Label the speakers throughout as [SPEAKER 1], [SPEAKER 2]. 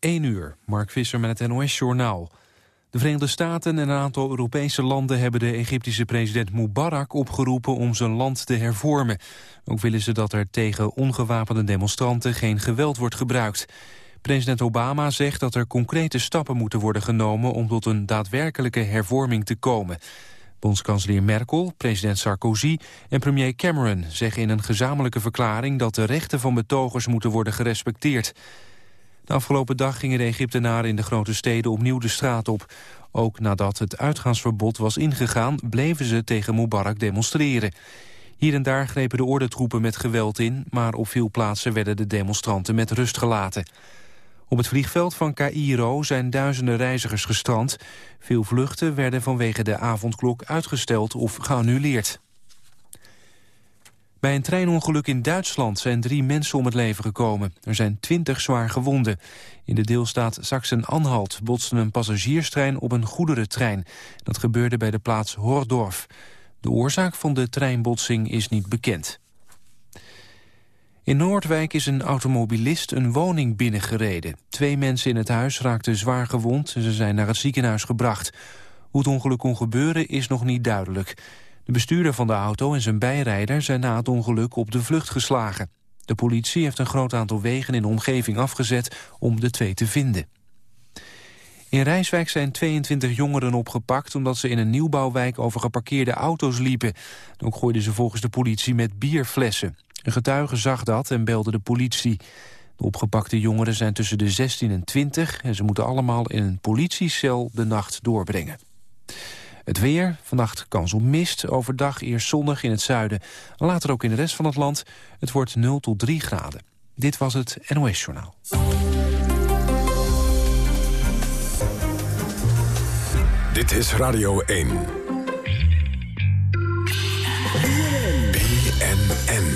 [SPEAKER 1] 1 uur, Mark Visser met het NOS-journaal. De Verenigde Staten en een aantal Europese landen hebben de Egyptische president Mubarak opgeroepen om zijn land te hervormen. Ook willen ze dat er tegen ongewapende demonstranten geen geweld wordt gebruikt. President Obama zegt dat er concrete stappen moeten worden genomen om tot een daadwerkelijke hervorming te komen. Bondskanselier Merkel, president Sarkozy en premier Cameron zeggen in een gezamenlijke verklaring dat de rechten van betogers moeten worden gerespecteerd. De afgelopen dag gingen de Egyptenaren in de grote steden opnieuw de straat op. Ook nadat het uitgaansverbod was ingegaan, bleven ze tegen Mubarak demonstreren. Hier en daar grepen de ordentroepen met geweld in... maar op veel plaatsen werden de demonstranten met rust gelaten. Op het vliegveld van Cairo zijn duizenden reizigers gestrand. Veel vluchten werden vanwege de avondklok uitgesteld of geannuleerd. Bij een treinongeluk in Duitsland zijn drie mensen om het leven gekomen. Er zijn twintig zwaar gewonden. In de deelstaat Sachsen-Anhalt botste een passagierstrein op een goederentrein. Dat gebeurde bij de plaats Hordorf. De oorzaak van de treinbotsing is niet bekend. In Noordwijk is een automobilist een woning binnengereden. Twee mensen in het huis raakten zwaar gewond en ze zijn naar het ziekenhuis gebracht. Hoe het ongeluk kon gebeuren is nog niet duidelijk. De bestuurder van de auto en zijn bijrijder zijn na het ongeluk op de vlucht geslagen. De politie heeft een groot aantal wegen in de omgeving afgezet om de twee te vinden. In Rijswijk zijn 22 jongeren opgepakt omdat ze in een nieuwbouwwijk over geparkeerde auto's liepen. Ook gooiden ze volgens de politie met bierflessen. Een getuige zag dat en belde de politie. De opgepakte jongeren zijn tussen de 16 en 20 en ze moeten allemaal in een politiecel de nacht doorbrengen. Het weer, vannacht kans op mist, overdag eerst zonnig in het zuiden. Later ook in de rest van het land. Het wordt 0 tot 3 graden. Dit was het NOS Journaal.
[SPEAKER 2] Dit is Radio 1. BNN.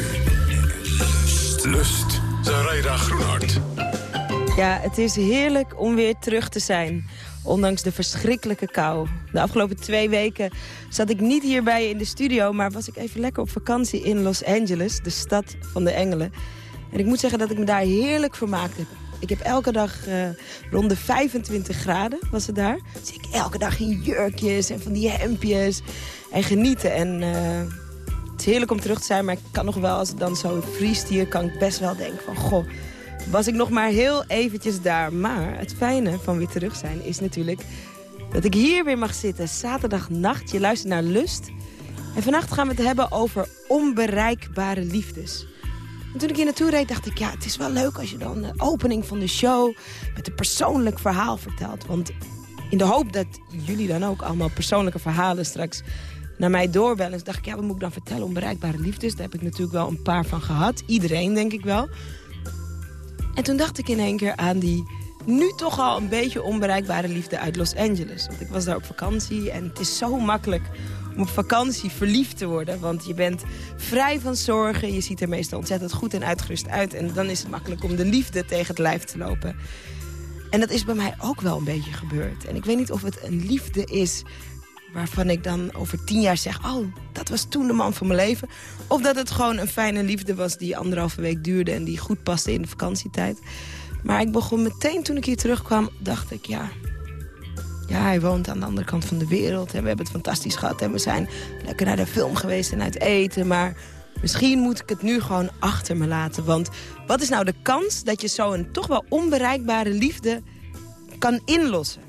[SPEAKER 2] Lust. Zaraida Groenhart.
[SPEAKER 3] Ja, het is heerlijk om weer terug te zijn. Ondanks de verschrikkelijke kou. De afgelopen twee weken zat ik niet hierbij in de studio... maar was ik even lekker op vakantie in Los Angeles, de stad van de engelen. En ik moet zeggen dat ik me daar heerlijk vermaakt heb. Ik heb elke dag uh, rond de 25 graden, was het daar. Dus ik elke dag in jurkjes en van die hemdjes en genieten. En uh, het is heerlijk om terug te zijn, maar ik kan nog wel, als het dan zo vriest hier... kan ik best wel denken van, goh, was ik nog maar heel eventjes daar. Maar het fijne van weer terug zijn is natuurlijk dat ik hier weer mag zitten. Zaterdagnacht, je luistert naar Lust. En vannacht gaan we het hebben over onbereikbare liefdes. En toen ik hier naartoe reed, dacht ik, ja, het is wel leuk als je dan de opening van de show met een persoonlijk verhaal vertelt. Want in de hoop dat jullie dan ook allemaal persoonlijke verhalen straks naar mij doorbellen. Dacht ik, ja, wat moet ik dan vertellen? Onbereikbare liefdes, daar heb ik natuurlijk wel een paar van gehad. Iedereen, denk ik wel. En toen dacht ik in één keer aan die nu toch al een beetje onbereikbare liefde uit Los Angeles. Want ik was daar op vakantie en het is zo makkelijk om op vakantie verliefd te worden. Want je bent vrij van zorgen, je ziet er meestal ontzettend goed en uitgerust uit. En dan is het makkelijk om de liefde tegen het lijf te lopen. En dat is bij mij ook wel een beetje gebeurd. En ik weet niet of het een liefde is waarvan ik dan over tien jaar zeg... oh, dat was toen de man van mijn leven. Of dat het gewoon een fijne liefde was die anderhalve week duurde... en die goed paste in de vakantietijd. Maar ik begon meteen toen ik hier terugkwam, dacht ik... ja, ja, hij woont aan de andere kant van de wereld. En we hebben het fantastisch gehad. En we zijn lekker naar de film geweest en uit eten. Maar misschien moet ik het nu gewoon achter me laten. Want wat is nou de kans dat je zo een toch wel onbereikbare liefde kan inlossen?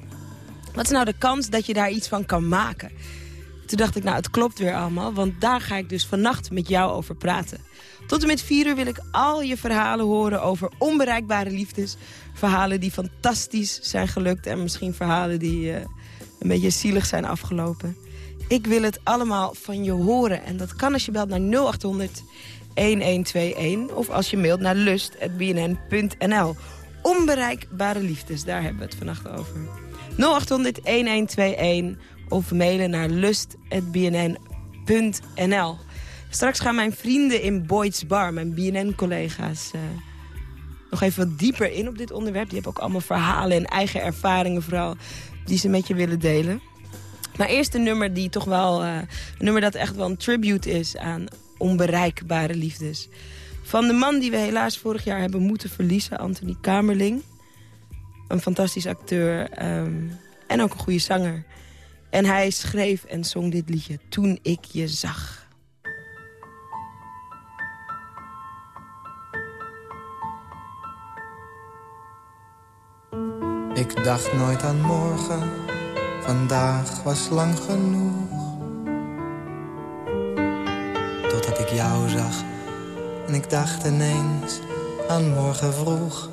[SPEAKER 3] Wat is nou de kans dat je daar iets van kan maken? Toen dacht ik, nou, het klopt weer allemaal. Want daar ga ik dus vannacht met jou over praten. Tot en met vier uur wil ik al je verhalen horen over onbereikbare liefdes. Verhalen die fantastisch zijn gelukt. En misschien verhalen die uh, een beetje zielig zijn afgelopen. Ik wil het allemaal van je horen. En dat kan als je belt naar 0800 1121. Of als je mailt naar lust.bnn.nl. Onbereikbare liefdes, daar hebben we het vannacht over. 0800-1121 of mailen naar lust.bnn.nl. Straks gaan mijn vrienden in Boyd's Bar, mijn BNN-collega's... Uh, nog even wat dieper in op dit onderwerp. Die hebben ook allemaal verhalen en eigen ervaringen vooral... die ze met je willen delen. Maar eerst een nummer die toch wel... Een nummer dat echt wel een tribute is aan onbereikbare liefdes. Van de man die we helaas vorig jaar hebben moeten verliezen, Anthony Kamerling... een fantastisch acteur ehm, en ook een goede zanger. En hij schreef en zong dit liedje Toen ik je zag.
[SPEAKER 4] Ik dacht nooit aan morgen, vandaag was lang genoeg. Totdat ik jou zag en ik dacht ineens aan morgen vroeg.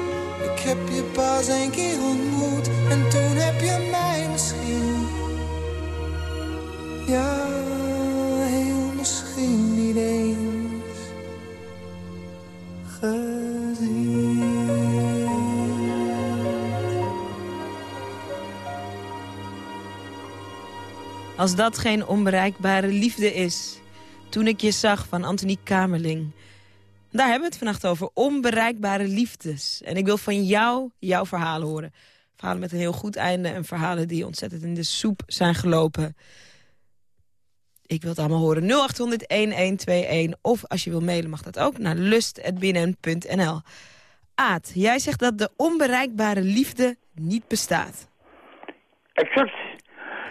[SPEAKER 4] Heb je pas een keer ontmoet. En toen heb je mij misschien. Ja, heel misschien niet eens.
[SPEAKER 3] Als dat geen onbereikbare liefde is. Toen ik je zag van Anthony Kamerling. Daar hebben we het vannacht over. Onbereikbare liefdes. En ik wil van jou jouw verhalen horen. Verhalen met een heel goed einde. En verhalen die ontzettend in de soep zijn gelopen. Ik wil het allemaal horen. 0800-1121. Of als je wil mailen mag dat ook naar lust.binnen.nl. Aad, jij zegt dat de onbereikbare liefde niet bestaat.
[SPEAKER 5] Exact.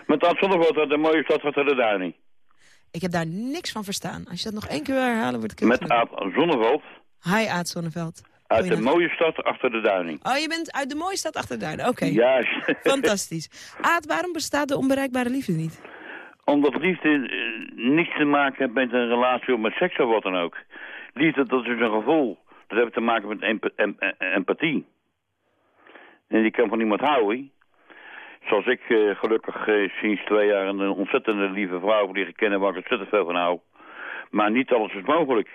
[SPEAKER 5] Met dat Zonneveld uit de mooie stad achter de Duining.
[SPEAKER 3] Ik heb daar niks van verstaan. Als je dat nog één keer wil herhalen, wordt het
[SPEAKER 5] Met Aad Zonneveld
[SPEAKER 3] Hi Aad Zonneveld.
[SPEAKER 5] uit de mooie stad achter de Duining.
[SPEAKER 3] Oh, je bent uit de mooie stad achter de duinen. Oké,
[SPEAKER 5] Juist.
[SPEAKER 3] fantastisch. Aad, waarom bestaat de onbereikbare liefde niet?
[SPEAKER 5] Omdat liefde eh, niets te maken heeft met een relatie of met seks of wat dan ook. Liefde, dat is een gevoel. Dat heeft te maken met emp em- em- empathie. En die kan van iemand houden. Zoals ik eh, gelukkig eh, sinds twee jaar een ontzettende lieve vrouw leren kennen waar ik ontzettend veel van hou. Maar niet alles is mogelijk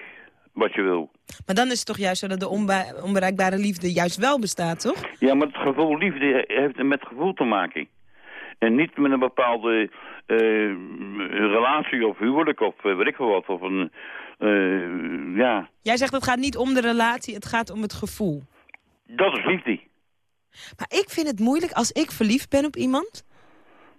[SPEAKER 5] wat je wil.
[SPEAKER 3] Maar dan is het toch juist zo dat de onbe- onbereikbare liefde juist wel bestaat, toch?
[SPEAKER 5] Ja, maar het gevoel liefde heeft met gevoel te maken. En niet met een bepaalde eh, relatie of huwelijk of eh, weet ik veel wat. Of een, eh, ja,
[SPEAKER 3] Jij zegt het gaat niet om de relatie, het gaat om het gevoel.
[SPEAKER 5] dat is liefde.
[SPEAKER 3] Maar ik vind het moeilijk als ik verliefd ben op iemand...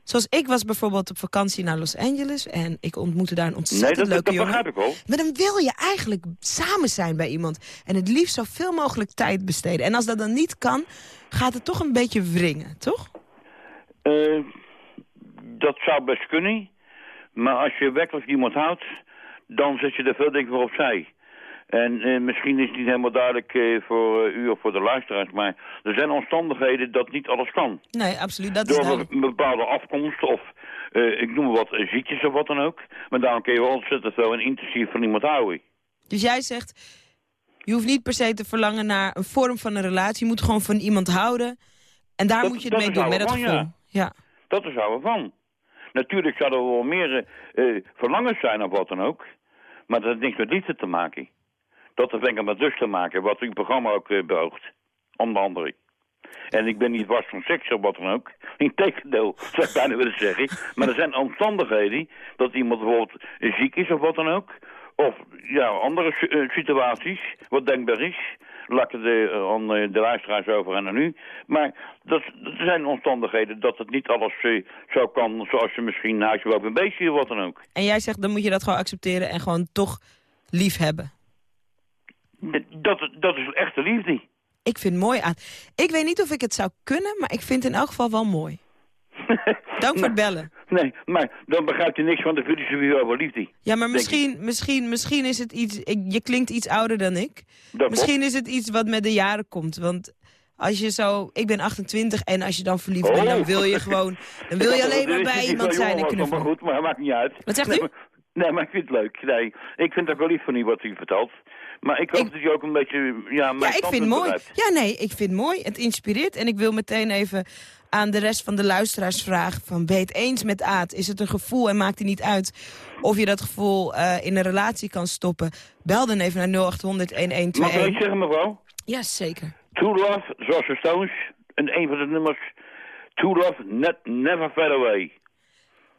[SPEAKER 3] Zoals ik was bijvoorbeeld op vakantie naar Los Angeles... en ik ontmoette daar een
[SPEAKER 5] Nee,
[SPEAKER 3] ontzettend
[SPEAKER 5] dat, dat,
[SPEAKER 3] leuke
[SPEAKER 5] dat
[SPEAKER 3] jongen.
[SPEAKER 5] begrijp ik wel.
[SPEAKER 3] Maar dan wil je eigenlijk samen zijn bij iemand. En het liefst zoveel mogelijk tijd besteden. En als dat dan niet kan, gaat het toch een beetje wringen, toch?
[SPEAKER 5] Eh, dat zou best kunnen. Maar als je werkelijk iemand houdt, dan zet je er veel dingen voor opzij. En eh, misschien is het niet helemaal duidelijk eh, voor eh, u of voor de luisteraars, maar er zijn omstandigheden dat niet alles kan.
[SPEAKER 3] Nee, absoluut. Dat is
[SPEAKER 5] Door
[SPEAKER 3] duidelijk.
[SPEAKER 5] een bepaalde afkomst of, ik noem wat, ziektes of wat dan ook. Maar daarom kun je wel ontzettend veel en intensief van iemand houden.
[SPEAKER 3] Dus jij zegt, je hoeft niet per se te verlangen naar een vorm van een relatie. Je moet gewoon van iemand houden. En daar
[SPEAKER 5] Dat-
[SPEAKER 3] moet je het mee
[SPEAKER 5] is
[SPEAKER 3] doen, met dat gevoel. Ja.
[SPEAKER 5] Dat is we van. Natuurlijk zouden er wel meer verlangens zijn of wat dan ook. Maar dat heeft niks met liefde te maken. Dat heeft enkel met lust te maken, wat uw programma ook eh, beoogt. Onder andere. En ik ben niet was van seks of wat dan ook. Integendeel, zou ik bijna willen zeggen. Maar er zijn omstandigheden dat iemand bijvoorbeeld ziek is of wat dan ook. Of ja, andere eh, situaties, wat denkbaar is. Laat ik het eh, aan de luisteraars over en aan u. Maar dat, er zijn omstandigheden dat het niet alles zo kan zoals je misschien huisje wel een beestje of wat dan ook.
[SPEAKER 3] En jij zegt, dan moet je dat gewoon accepteren en gewoon toch lief hebben.
[SPEAKER 5] Dat, dat is echte liefde.
[SPEAKER 3] Ik vind het mooi aan. Ik weet niet of ik het zou kunnen, maar ik vind het in elk geval wel mooi. Dank voor het bellen.
[SPEAKER 5] Nee, maar dan begrijpt u niks van de filosofie over liefde.
[SPEAKER 3] Ja, maar misschien, misschien, misschien is het iets... Ik, je klinkt iets ouder dan ik.
[SPEAKER 5] Dat
[SPEAKER 3] Misschien is het iets wat met de jaren komt. Want als je zo... Ik ben 28 en als je dan verliefd bent, dan
[SPEAKER 5] Oh.
[SPEAKER 3] wil je gewoon... Dan wil je alleen maar bij iemand zijn en
[SPEAKER 5] kunnen. Maar
[SPEAKER 3] knuffelen.
[SPEAKER 5] goed, maar maakt niet uit.
[SPEAKER 3] Wat zegt
[SPEAKER 5] nee,
[SPEAKER 3] u?
[SPEAKER 5] Maar, nee, maar ik vind het leuk. Nee, ik vind het ook wel lief van u wat u vertelt. Maar ik hoop
[SPEAKER 3] Ik-
[SPEAKER 5] dat u ook een beetje... Ja, mijn
[SPEAKER 3] Ja, ik vind mooi. Ja, nee, ik vind het mooi. Het inspireert. En ik wil meteen even aan de rest van de luisteraars vragen... van ben je het eens met Aad? Is het een gevoel en maakt het niet uit... of je dat gevoel eh, in een relatie kan stoppen? Bel dan even naar 0800
[SPEAKER 5] Mag ik iets
[SPEAKER 3] 1121.
[SPEAKER 5] zeggen, mevrouw?
[SPEAKER 3] Ja, zeker.
[SPEAKER 5] True Love, zoals de Stones. En een van de nummers... True Love, net, never fade away.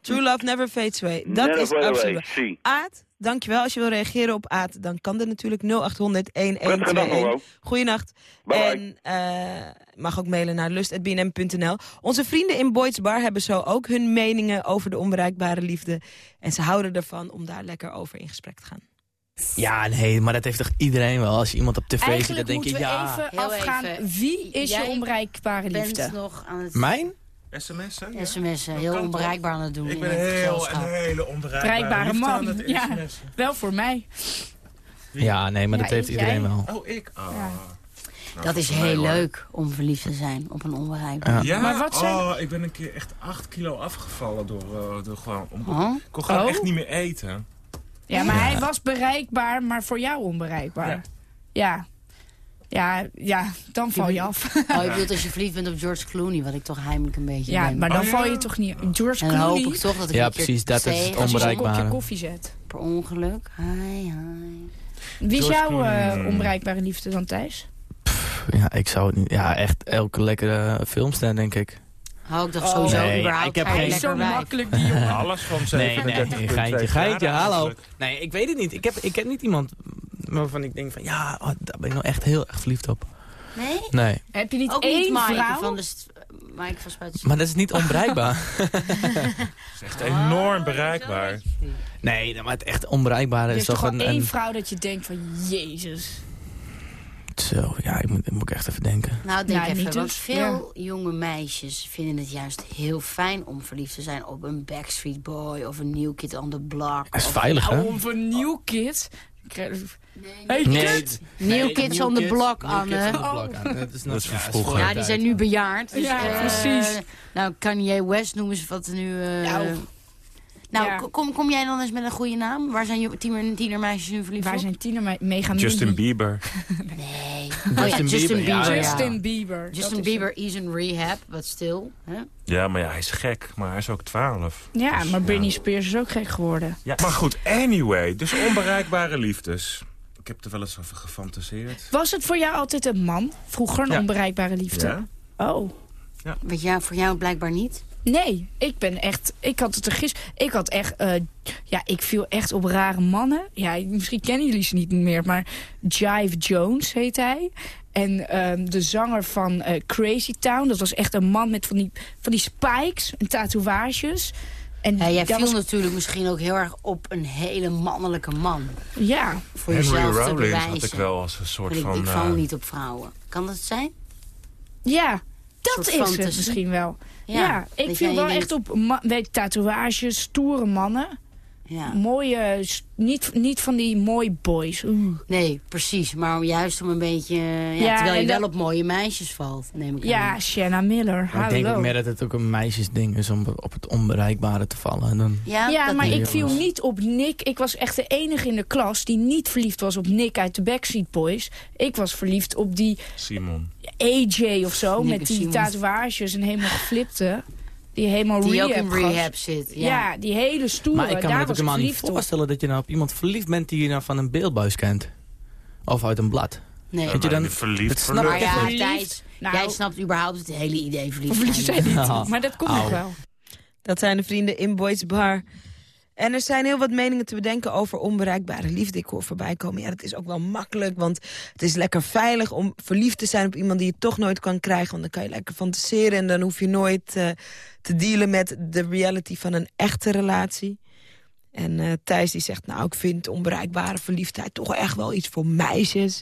[SPEAKER 3] True love never fades away. Dat
[SPEAKER 5] Never
[SPEAKER 3] is absoluut. Aad, dankjewel. Als je wil reageren op Aad, dan kan dat natuurlijk 0800
[SPEAKER 5] Prettige dag,
[SPEAKER 3] 1121.
[SPEAKER 5] mevrouw.
[SPEAKER 3] Goeienacht.
[SPEAKER 5] Bye.
[SPEAKER 3] En eh, mag ook mailen naar lust.bnm.nl. Onze vrienden in Boyd's Bar hebben zo ook hun meningen over de onbereikbare liefde. En ze houden ervan om daar lekker over in gesprek te gaan.
[SPEAKER 6] Ja, nee, maar dat heeft toch iedereen wel. Als je iemand op tv ziet, dan
[SPEAKER 7] Eigenlijk
[SPEAKER 6] denk je,
[SPEAKER 7] moeten we
[SPEAKER 6] ja...
[SPEAKER 7] even afgaan.
[SPEAKER 8] even.
[SPEAKER 7] Wie is
[SPEAKER 8] Jij
[SPEAKER 7] je onbereikbare
[SPEAKER 8] bent
[SPEAKER 7] liefde?
[SPEAKER 8] nog aan het
[SPEAKER 6] Mijn?
[SPEAKER 9] Sms'en? ja?
[SPEAKER 8] sms'en
[SPEAKER 9] Dat
[SPEAKER 8] heel onbereikbaar aan het doen.
[SPEAKER 9] Ik ben heel, een hele onbereikbare
[SPEAKER 7] man. Ja. Wel voor mij.
[SPEAKER 6] Ja, nee, maar
[SPEAKER 7] Ja,
[SPEAKER 6] dat heeft
[SPEAKER 7] jij?
[SPEAKER 6] iedereen wel.
[SPEAKER 9] Oh, ik? Ah.
[SPEAKER 7] Ja.
[SPEAKER 9] Nou,
[SPEAKER 8] Dat is
[SPEAKER 9] mij
[SPEAKER 8] heel
[SPEAKER 9] hoor.
[SPEAKER 8] leuk om verliefd te zijn op een onbereikbaar.
[SPEAKER 6] Ja.
[SPEAKER 9] Ja,
[SPEAKER 7] Maar wat zijn-
[SPEAKER 9] oh, ik ben een keer echt 8 kilo afgevallen door, eh, door gewoon... Om,
[SPEAKER 8] Oh.
[SPEAKER 9] Ik kon gewoon
[SPEAKER 7] Oh.
[SPEAKER 9] echt niet meer eten.
[SPEAKER 7] Ja, maar hij was bereikbaar, maar voor jou onbereikbaar.
[SPEAKER 9] Ja.
[SPEAKER 7] Ja. Ja, dan val je af.
[SPEAKER 8] Oh, je bedoelt als je verliefd bent op George Clooney, wat ik toch heimelijk een beetje
[SPEAKER 7] Ja,
[SPEAKER 8] ben.
[SPEAKER 7] maar dan
[SPEAKER 9] Oh, ja?
[SPEAKER 7] val je toch niet... George
[SPEAKER 8] en dan hoop
[SPEAKER 7] Clooney,
[SPEAKER 8] ik toch dat ik
[SPEAKER 6] Ja,
[SPEAKER 8] een
[SPEAKER 6] precies, dat is het
[SPEAKER 8] tegen-
[SPEAKER 7] als je
[SPEAKER 6] onbereikbare.
[SPEAKER 7] kopje koffie zet.
[SPEAKER 8] Per ongeluk. Hi, hi.
[SPEAKER 7] Wie is jouw eh,
[SPEAKER 9] mm.
[SPEAKER 7] onbereikbare liefde dan Thijs?
[SPEAKER 6] Ja, ik zou het niet... Ja, echt elke lekkere filmster, denk ik.
[SPEAKER 8] Hou ik toch
[SPEAKER 7] Oh.
[SPEAKER 8] sowieso
[SPEAKER 6] Nee,
[SPEAKER 8] überhaupt
[SPEAKER 6] ik heb
[SPEAKER 8] geen
[SPEAKER 7] Zo
[SPEAKER 8] wijf.
[SPEAKER 7] makkelijk die jongen.
[SPEAKER 9] Alles van
[SPEAKER 6] Nee,
[SPEAKER 9] 37,2
[SPEAKER 6] nee, geintje, geintje, hallo. Nee, ik weet het niet. Ik heb, ik heb niet iemand waarvan ik denk van... Ja, oh, daar ben ik nou echt heel erg verliefd op.
[SPEAKER 8] Nee?
[SPEAKER 6] Nee,
[SPEAKER 7] Heb je niet
[SPEAKER 8] Ook
[SPEAKER 7] één
[SPEAKER 8] niet Maaike
[SPEAKER 7] vrouw?
[SPEAKER 8] van de... Maaike van
[SPEAKER 6] maar dat is niet onbereikbaar.
[SPEAKER 9] Het is echt enorm bereikbaar.
[SPEAKER 6] nee, maar het echt onbereikbare
[SPEAKER 7] Er
[SPEAKER 6] is
[SPEAKER 7] is
[SPEAKER 6] toch een...
[SPEAKER 7] één vrouw dat je denkt van... Jezus.
[SPEAKER 6] zo, ja, ik moet, ik moet echt even denken.
[SPEAKER 8] Nou, denk
[SPEAKER 7] Nou,
[SPEAKER 8] even, want
[SPEAKER 7] dus,
[SPEAKER 8] veel jonge meisjes vinden het juist heel fijn om verliefd te zijn op een Backstreet Boy of een New Kid on the Block.
[SPEAKER 6] Dat is
[SPEAKER 8] of
[SPEAKER 6] veilig, hè?
[SPEAKER 7] Nou, om een nieuw kid... Hey,
[SPEAKER 6] Nee,
[SPEAKER 7] kid!
[SPEAKER 8] New Kids on the Block, Anne.
[SPEAKER 6] Dat is,
[SPEAKER 9] Dat is
[SPEAKER 6] ja,
[SPEAKER 9] vroeger.
[SPEAKER 8] Ja, die zijn nu bejaard. Dus,
[SPEAKER 7] Ja,
[SPEAKER 8] eh,
[SPEAKER 7] precies.
[SPEAKER 8] Nou, Kanye West noemen ze wat er nu...
[SPEAKER 7] Nou, ja.
[SPEAKER 8] ko- kom, kom jij dan eens met een goede naam? Waar zijn je tiener, tienermeisjes nu verliefd
[SPEAKER 7] Waar
[SPEAKER 8] op?
[SPEAKER 7] zijn tiener mee- mega
[SPEAKER 9] Justin
[SPEAKER 7] mini?
[SPEAKER 9] Bieber.
[SPEAKER 8] Nee. Oh ja,
[SPEAKER 6] Justin
[SPEAKER 8] Justin
[SPEAKER 6] Bieber,
[SPEAKER 8] Bieber,
[SPEAKER 6] ja,
[SPEAKER 8] ja.
[SPEAKER 7] Justin Bieber.
[SPEAKER 8] Justin
[SPEAKER 7] is
[SPEAKER 8] Bieber is in rehab, but still. Hè?
[SPEAKER 9] Ja, maar ja, hij is gek. Maar hij is ook 12.
[SPEAKER 7] het. Ja,
[SPEAKER 9] Dus,
[SPEAKER 7] maar Britney Spears is ook gek geworden.
[SPEAKER 9] Ja, maar goed, anyway. Dus onbereikbare liefdes. Ik heb er wel eens over gefantaseerd.
[SPEAKER 7] Was het voor jou altijd een man? Vroeger een
[SPEAKER 9] Ja.
[SPEAKER 7] onbereikbare liefde?
[SPEAKER 9] Ja?
[SPEAKER 7] Oh.
[SPEAKER 8] Weet jij, voor jou blijkbaar niet?
[SPEAKER 7] Nee, ik ben echt... Ik had het er gisteren... Ik had echt... eh, ja, ik viel echt op rare mannen. Ja, misschien kennen jullie ze niet meer, maar Jive Jones heet hij. En ehm, de zanger van eh, Crazy Town, dat was echt een man met van die, van die spikes en tatoeages. En
[SPEAKER 8] Ja, jij viel
[SPEAKER 7] was,
[SPEAKER 8] natuurlijk misschien ook heel erg op een hele mannelijke man.
[SPEAKER 7] ja,
[SPEAKER 8] Voor
[SPEAKER 9] Henry
[SPEAKER 8] jezelf bewijzen.
[SPEAKER 9] had ik wel als een soort
[SPEAKER 8] Want ik,
[SPEAKER 9] van...
[SPEAKER 8] ik val niet op vrouwen. Kan dat zijn?
[SPEAKER 7] ja, dat is het misschien wel.
[SPEAKER 8] Ja,
[SPEAKER 7] Ja, ik viel wel echt op tatoeages, stoere mannen.
[SPEAKER 8] Ja.
[SPEAKER 7] Mooie, niet, niet van die mooie boys. Oeh.
[SPEAKER 8] Nee, precies. Maar om juist om een beetje... Ja,
[SPEAKER 7] Ja,
[SPEAKER 8] terwijl je wel
[SPEAKER 7] dat-
[SPEAKER 8] op mooie meisjes valt, neem ik
[SPEAKER 7] Ja,
[SPEAKER 8] aan.
[SPEAKER 7] Shanna Miller,
[SPEAKER 6] Maar ik denk ook meer dat het ook een meisjesding is om op het onbereikbare te vallen. En dan,
[SPEAKER 8] Ja,
[SPEAKER 7] Ja,
[SPEAKER 8] dat
[SPEAKER 7] maar ik viel niet op Nick. Ik was echt de enige in de klas die niet verliefd was op Nick uit de Backstreet Boys. Ik was verliefd op die
[SPEAKER 9] Simon.
[SPEAKER 7] AJ of zo,
[SPEAKER 8] Nick
[SPEAKER 7] met die
[SPEAKER 8] Simons.
[SPEAKER 7] tatoeages en helemaal geflipte. Die helemaal
[SPEAKER 8] Die
[SPEAKER 7] rehab
[SPEAKER 8] ook in
[SPEAKER 7] gast.
[SPEAKER 8] rehab zit. Ja.
[SPEAKER 7] Ja. die hele stoere.
[SPEAKER 6] maar ik kan me dat ook helemaal niet
[SPEAKER 7] op.
[SPEAKER 6] voorstellen dat je nou op iemand verliefd bent die je nou van een beeldbuis kent. Of uit een blad.
[SPEAKER 8] Nee.
[SPEAKER 6] Dat je dan-
[SPEAKER 9] verliefd
[SPEAKER 6] dat snap
[SPEAKER 8] Maar ja? Thijs,
[SPEAKER 7] Nou,
[SPEAKER 8] jij snapt überhaupt het hele idee verliefd
[SPEAKER 7] verliefd
[SPEAKER 8] zijn.
[SPEAKER 7] niet.
[SPEAKER 6] Ja.
[SPEAKER 7] Maar dat komt nog wel.
[SPEAKER 3] Dat zijn de vrienden in Boys Bar. En er zijn heel wat meningen te bedenken over onbereikbare liefde. Ik hoor voorbij komen, ja, dat is ook wel makkelijk. Want het is lekker veilig om verliefd te zijn op iemand die je toch nooit kan krijgen. Want dan kan je lekker fantaseren en dan hoef je nooit eh, te dealen met de reality van een echte relatie. En eh, Thijs die zegt, nou, ik vind onbereikbare verliefdheid toch echt wel iets voor meisjes.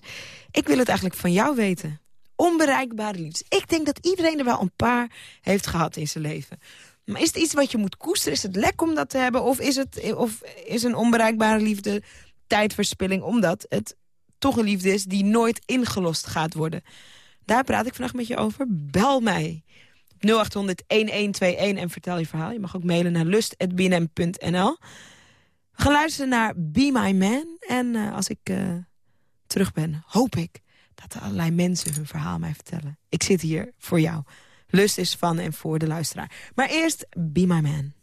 [SPEAKER 3] Ik wil het eigenlijk van jou weten. Onbereikbare liefde. Ik denk dat iedereen er wel een paar heeft gehad in zijn leven. Maar is het iets wat je moet koesteren? Is het lek om dat te hebben? Of is, het, of is een onbereikbare liefde tijdverspilling... omdat het toch een liefde is die nooit ingelost gaat worden? Daar praat ik vandaag met je over. Bel mij. 0800-1121 en vertel je verhaal. Je mag ook mailen naar lust.bnm.nl. We gaan luisteren naar Be My Man. En eh, als ik eh, terug ben, hoop ik dat er allerlei mensen hun verhaal mij vertellen. Ik zit hier voor jou. Lust is van en voor de luisteraar. Maar eerst Be My Man.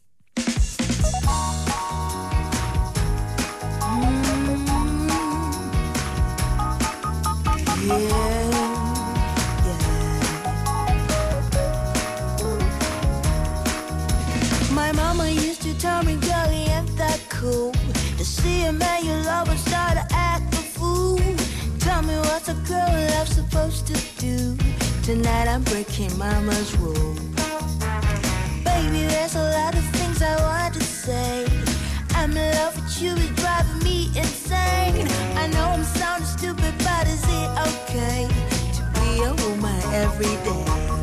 [SPEAKER 10] Tonight I'm breaking mama's rule. Baby, there's a lot of things I want to say. I'm in love with you, it's driving me insane. I know I'm sounding stupid, but is it okay to be a woman every day?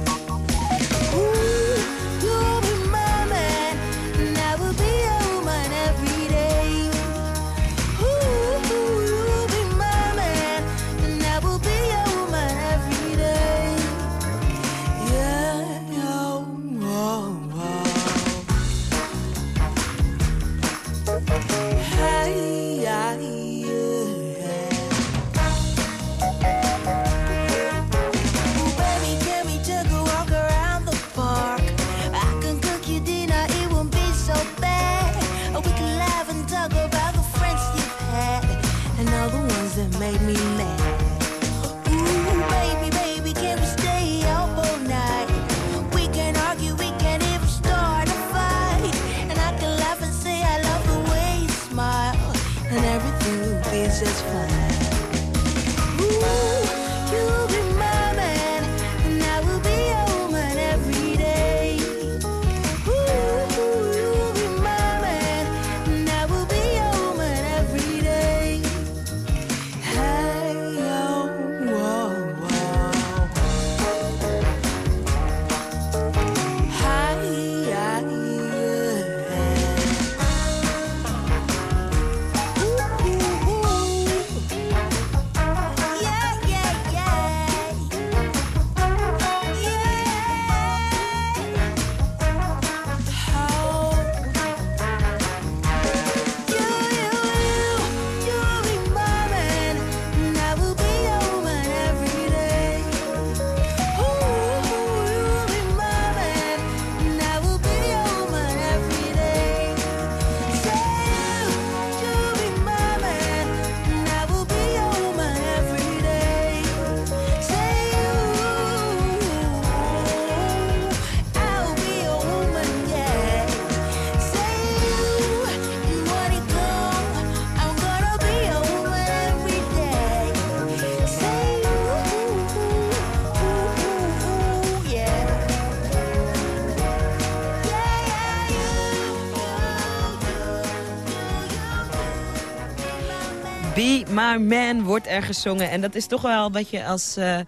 [SPEAKER 10] My Man
[SPEAKER 3] wordt er gezongen. En dat is toch wel wat je als, eh,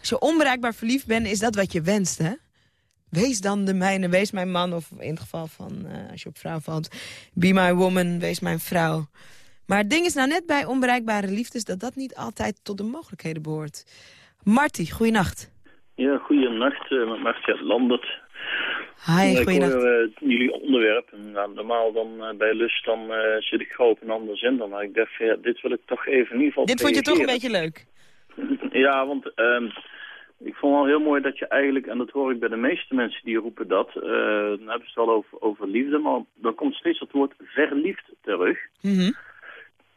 [SPEAKER 3] je onbereikbaar verliefd bent, is dat wat je wenst, hè? Wees dan de mijne, wees mijn man. Of in het geval van, eh, als je op vrouw valt, be my woman, wees mijn vrouw. Maar het ding is nou net bij onbereikbare liefdes... dat dat niet altijd tot de mogelijkheden behoort. Marty, goeienacht.
[SPEAKER 11] Ja, goeienacht, uh, met Marcia Lambert.
[SPEAKER 3] Hi,
[SPEAKER 11] ik hoor uh, jullie onderwerp. En, nou, normaal dan uh, bij Lust dan uh, zit ik gauw op een ander zender. Maar ik dacht, ja, dit wil ik toch even in ieder geval
[SPEAKER 3] Dit vond je toch een beetje leuk?
[SPEAKER 11] ja, want uh, ik vond wel heel mooi dat je eigenlijk, en dat hoor ik bij de meeste mensen die roepen dat, uh, dan hebben ze het wel over, over liefde, maar dan komt steeds het woord verliefd terug.
[SPEAKER 3] Mm -hmm.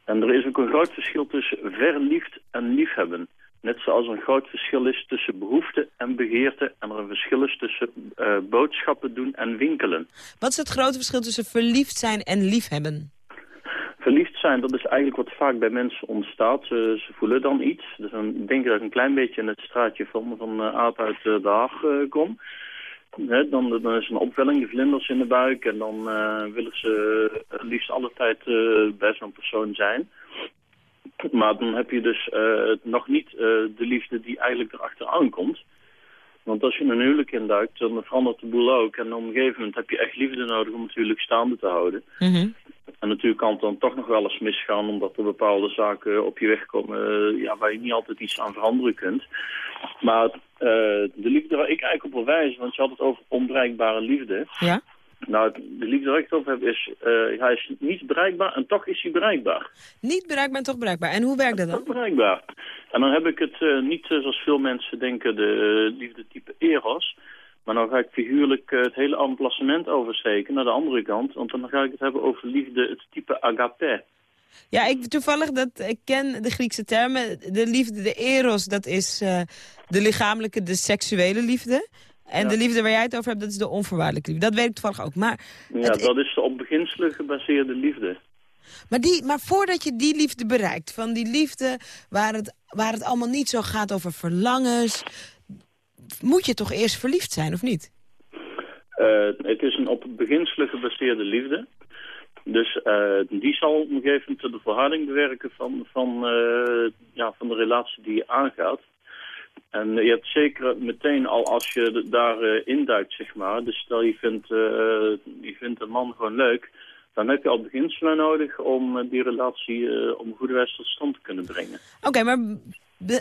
[SPEAKER 11] En er is ook een groot verschil tussen verliefd en liefhebben. Net zoals er een groot verschil is tussen behoefte en begeerte... en er een verschil is tussen uh, boodschappen doen en winkelen.
[SPEAKER 3] Wat is het grote verschil tussen verliefd zijn en liefhebben?
[SPEAKER 11] Verliefd zijn, dat is eigenlijk wat vaak bij mensen ontstaat. Ze, ze voelen dan iets. Dus dan denk ik dat ik een klein beetje in het straatje van, van uh, Aap uit uh, de Haag uh, kom. He, dan, dan is een opwelling, de vlinders in de buik. En dan willen ze liefst alle tijd bij zo'n persoon zijn. Maar dan heb je dus uh, nog niet uh, de liefde die eigenlijk erachteraan komt. Want als je een huwelijk induikt, dan verandert de boel ook. En op een gegeven moment heb je echt liefde nodig om het huwelijk staande te houden.
[SPEAKER 3] Mm -hmm.
[SPEAKER 11] En natuurlijk kan het dan toch nog wel eens misgaan, omdat er bepaalde zaken op je weg komen uh, ja, waar je niet altijd iets aan veranderen kunt. Maar de liefde waar ik eigenlijk op wil wijzen, want je had het over onbereikbare liefde.
[SPEAKER 3] Ja.
[SPEAKER 11] Nou, de liefde waar ik het over heb is, uh, hij is niet bereikbaar en toch is hij bereikbaar.
[SPEAKER 3] Niet bereikbaar en toch bereikbaar. En hoe werkt dat dan?
[SPEAKER 11] Toch bereikbaar. En dan heb ik het uh, niet uh, zoals veel mensen denken, de liefde type Eros. Maar dan ga ik figuurlijk het hele emplacement oversteken naar de andere kant. Want dan ga ik het hebben over liefde, het type agape.
[SPEAKER 3] Ja, ik, toevallig dat ik ken de Griekse termen. De liefde, de eros, dat is de lichamelijke, de seksuele liefde. En ja. de liefde waar jij het over hebt, dat is de onvoorwaardelijke liefde. Dat weet ik toevallig ook. Maar
[SPEAKER 11] ja, het, dat is de op beginselen gebaseerde liefde.
[SPEAKER 3] Maar, die, maar voordat je die liefde bereikt, van die liefde waar het, waar het allemaal niet zo gaat over verlangens... moet je toch eerst verliefd zijn, of niet?
[SPEAKER 11] Uh, het is een op beginselen gebaseerde liefde. Dus uh, die zal op een gegeven moment de verharding bewerken van, van, uh, ja, van de relatie die je aangaat. En je hebt zeker meteen al als je daar uh, induikt, zeg maar. Dus stel je vindt, uh, je vindt een man gewoon leuk. Dan heb je al beginselen nodig om uh, die relatie uh, een goede wijze tot stand te kunnen brengen.
[SPEAKER 3] Oké, maar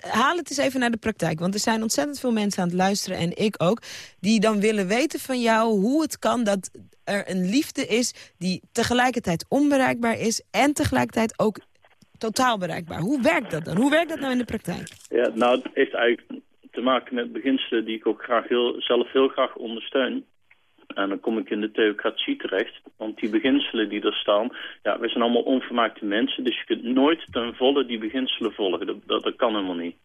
[SPEAKER 3] haal het eens even naar de praktijk. Want er zijn ontzettend veel mensen aan het luisteren, en ik ook... die dan willen weten van jou hoe het kan dat er een liefde is... die tegelijkertijd onbereikbaar is en tegelijkertijd ook totaal bereikbaar. Hoe werkt dat dan? Hoe werkt dat nou in de praktijk?
[SPEAKER 11] Ja, nou, het heeft eigenlijk te maken met beginselen die ik ook graag heel, zelf heel graag ondersteun. En dan kom ik in de theocratie terecht. Want die beginselen die er staan... Ja, we zijn allemaal onvermaakte mensen. Dus je kunt nooit ten volle die beginselen volgen. Dat, dat, kan helemaal niet.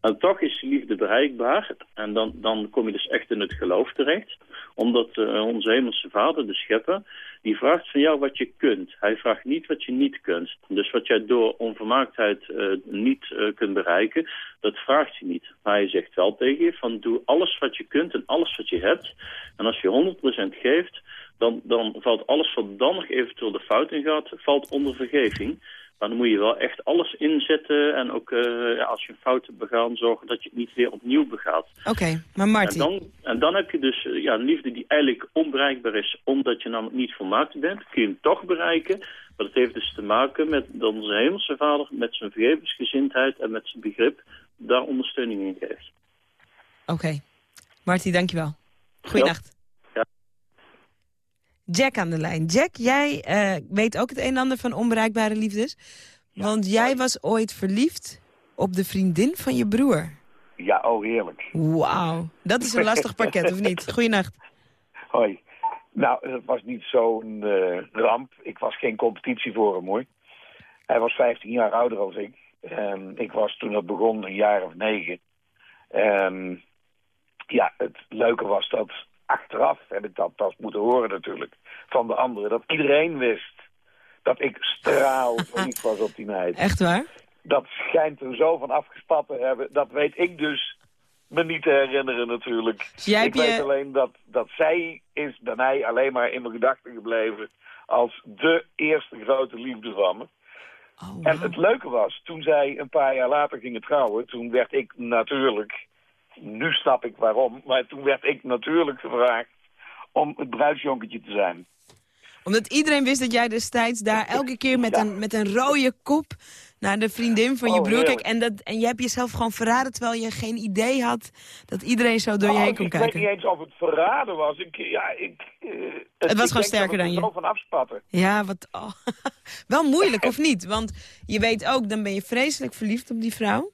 [SPEAKER 11] En toch is liefde bereikbaar. En dan, dan kom je dus echt in het geloof terecht. Omdat uh, onze hemelse vader, de schepper... die vraagt van jou wat je kunt. Hij vraagt niet wat je niet kunt. Dus wat jij door onvermaaktheid uh, niet uh, kunt bereiken... dat vraagt hij niet. Maar hij zegt wel tegen je van doe alles wat je kunt en alles wat je hebt. En als je 100% geeft, dan, dan valt alles wat dan nog eventueel de fout in gaat, valt onder vergeving. Maar dan moet je wel echt alles inzetten en ook uh, ja, als je een fout hebt begaan, zorgen dat je het niet weer opnieuw begaat.
[SPEAKER 3] Oké, okay, maar Martin...
[SPEAKER 11] En dan, en dan heb je dus uh, ja, liefde die eigenlijk onbereikbaar is omdat je namelijk niet volmaakt bent. Kun je hem toch bereiken, maar dat heeft dus te maken met dat onze hemelse vader met zijn vergevensgezindheid en met zijn begrip daar ondersteuning in geeft.
[SPEAKER 3] Oké. Okay. Marty, dankjewel. Goeienacht.
[SPEAKER 11] Ja.
[SPEAKER 3] Jack aan de lijn. Jack, jij uh, weet ook het een en ander van onbereikbare liefdes. Ja. Want jij was ooit verliefd op de vriendin van je broer.
[SPEAKER 12] Ja, oh heerlijk.
[SPEAKER 3] Wauw. Dat is een lastig pakket, of niet? Goeienacht.
[SPEAKER 12] Hoi. Nou, het was niet zo'n uh, ramp. Ik was geen competitie voor hem, hoor. Hij was 15 jaar ouder dan ik. Um, ik was toen dat begon een jaar of negen. Um, ja, het leuke was dat achteraf, heb ik dat pas moeten horen natuurlijk, van de anderen, dat iedereen wist dat ik straal verliefd was op die meid.
[SPEAKER 3] Echt waar?
[SPEAKER 12] Dat schijnt er zo van afgespat te hebben. Dat weet ik dus me niet te herinneren natuurlijk.
[SPEAKER 3] Dus jij
[SPEAKER 12] ik
[SPEAKER 3] je...
[SPEAKER 12] weet alleen dat, dat zij is bij mij alleen maar in mijn gedachten gebleven als de eerste grote liefde van me. En het leuke was, toen zij een paar jaar later gingen trouwen... toen werd ik natuurlijk... Nu snap ik waarom, maar toen werd ik natuurlijk gevraagd... om het bruidsjonketje te zijn.
[SPEAKER 3] Omdat iedereen wist dat jij destijds daar elke keer met, een, met een rode kop... naar de vriendin van je
[SPEAKER 12] Oh,
[SPEAKER 3] broer kijkt. En, dat, en je hebt jezelf gewoon verraden terwijl je geen idee had... dat iedereen zo door je
[SPEAKER 12] Oh,
[SPEAKER 3] heen kon
[SPEAKER 12] ik
[SPEAKER 3] kijken.
[SPEAKER 12] weet niet eens of het verraden was. Ik, ja, ik, eh,
[SPEAKER 3] was
[SPEAKER 12] ik
[SPEAKER 3] gewoon sterker dan je.
[SPEAKER 12] zo van afspatten.
[SPEAKER 3] Ja, wat... oh. Wel moeilijk, of niet? Want je weet ook, dan ben je vreselijk verliefd op die vrouw.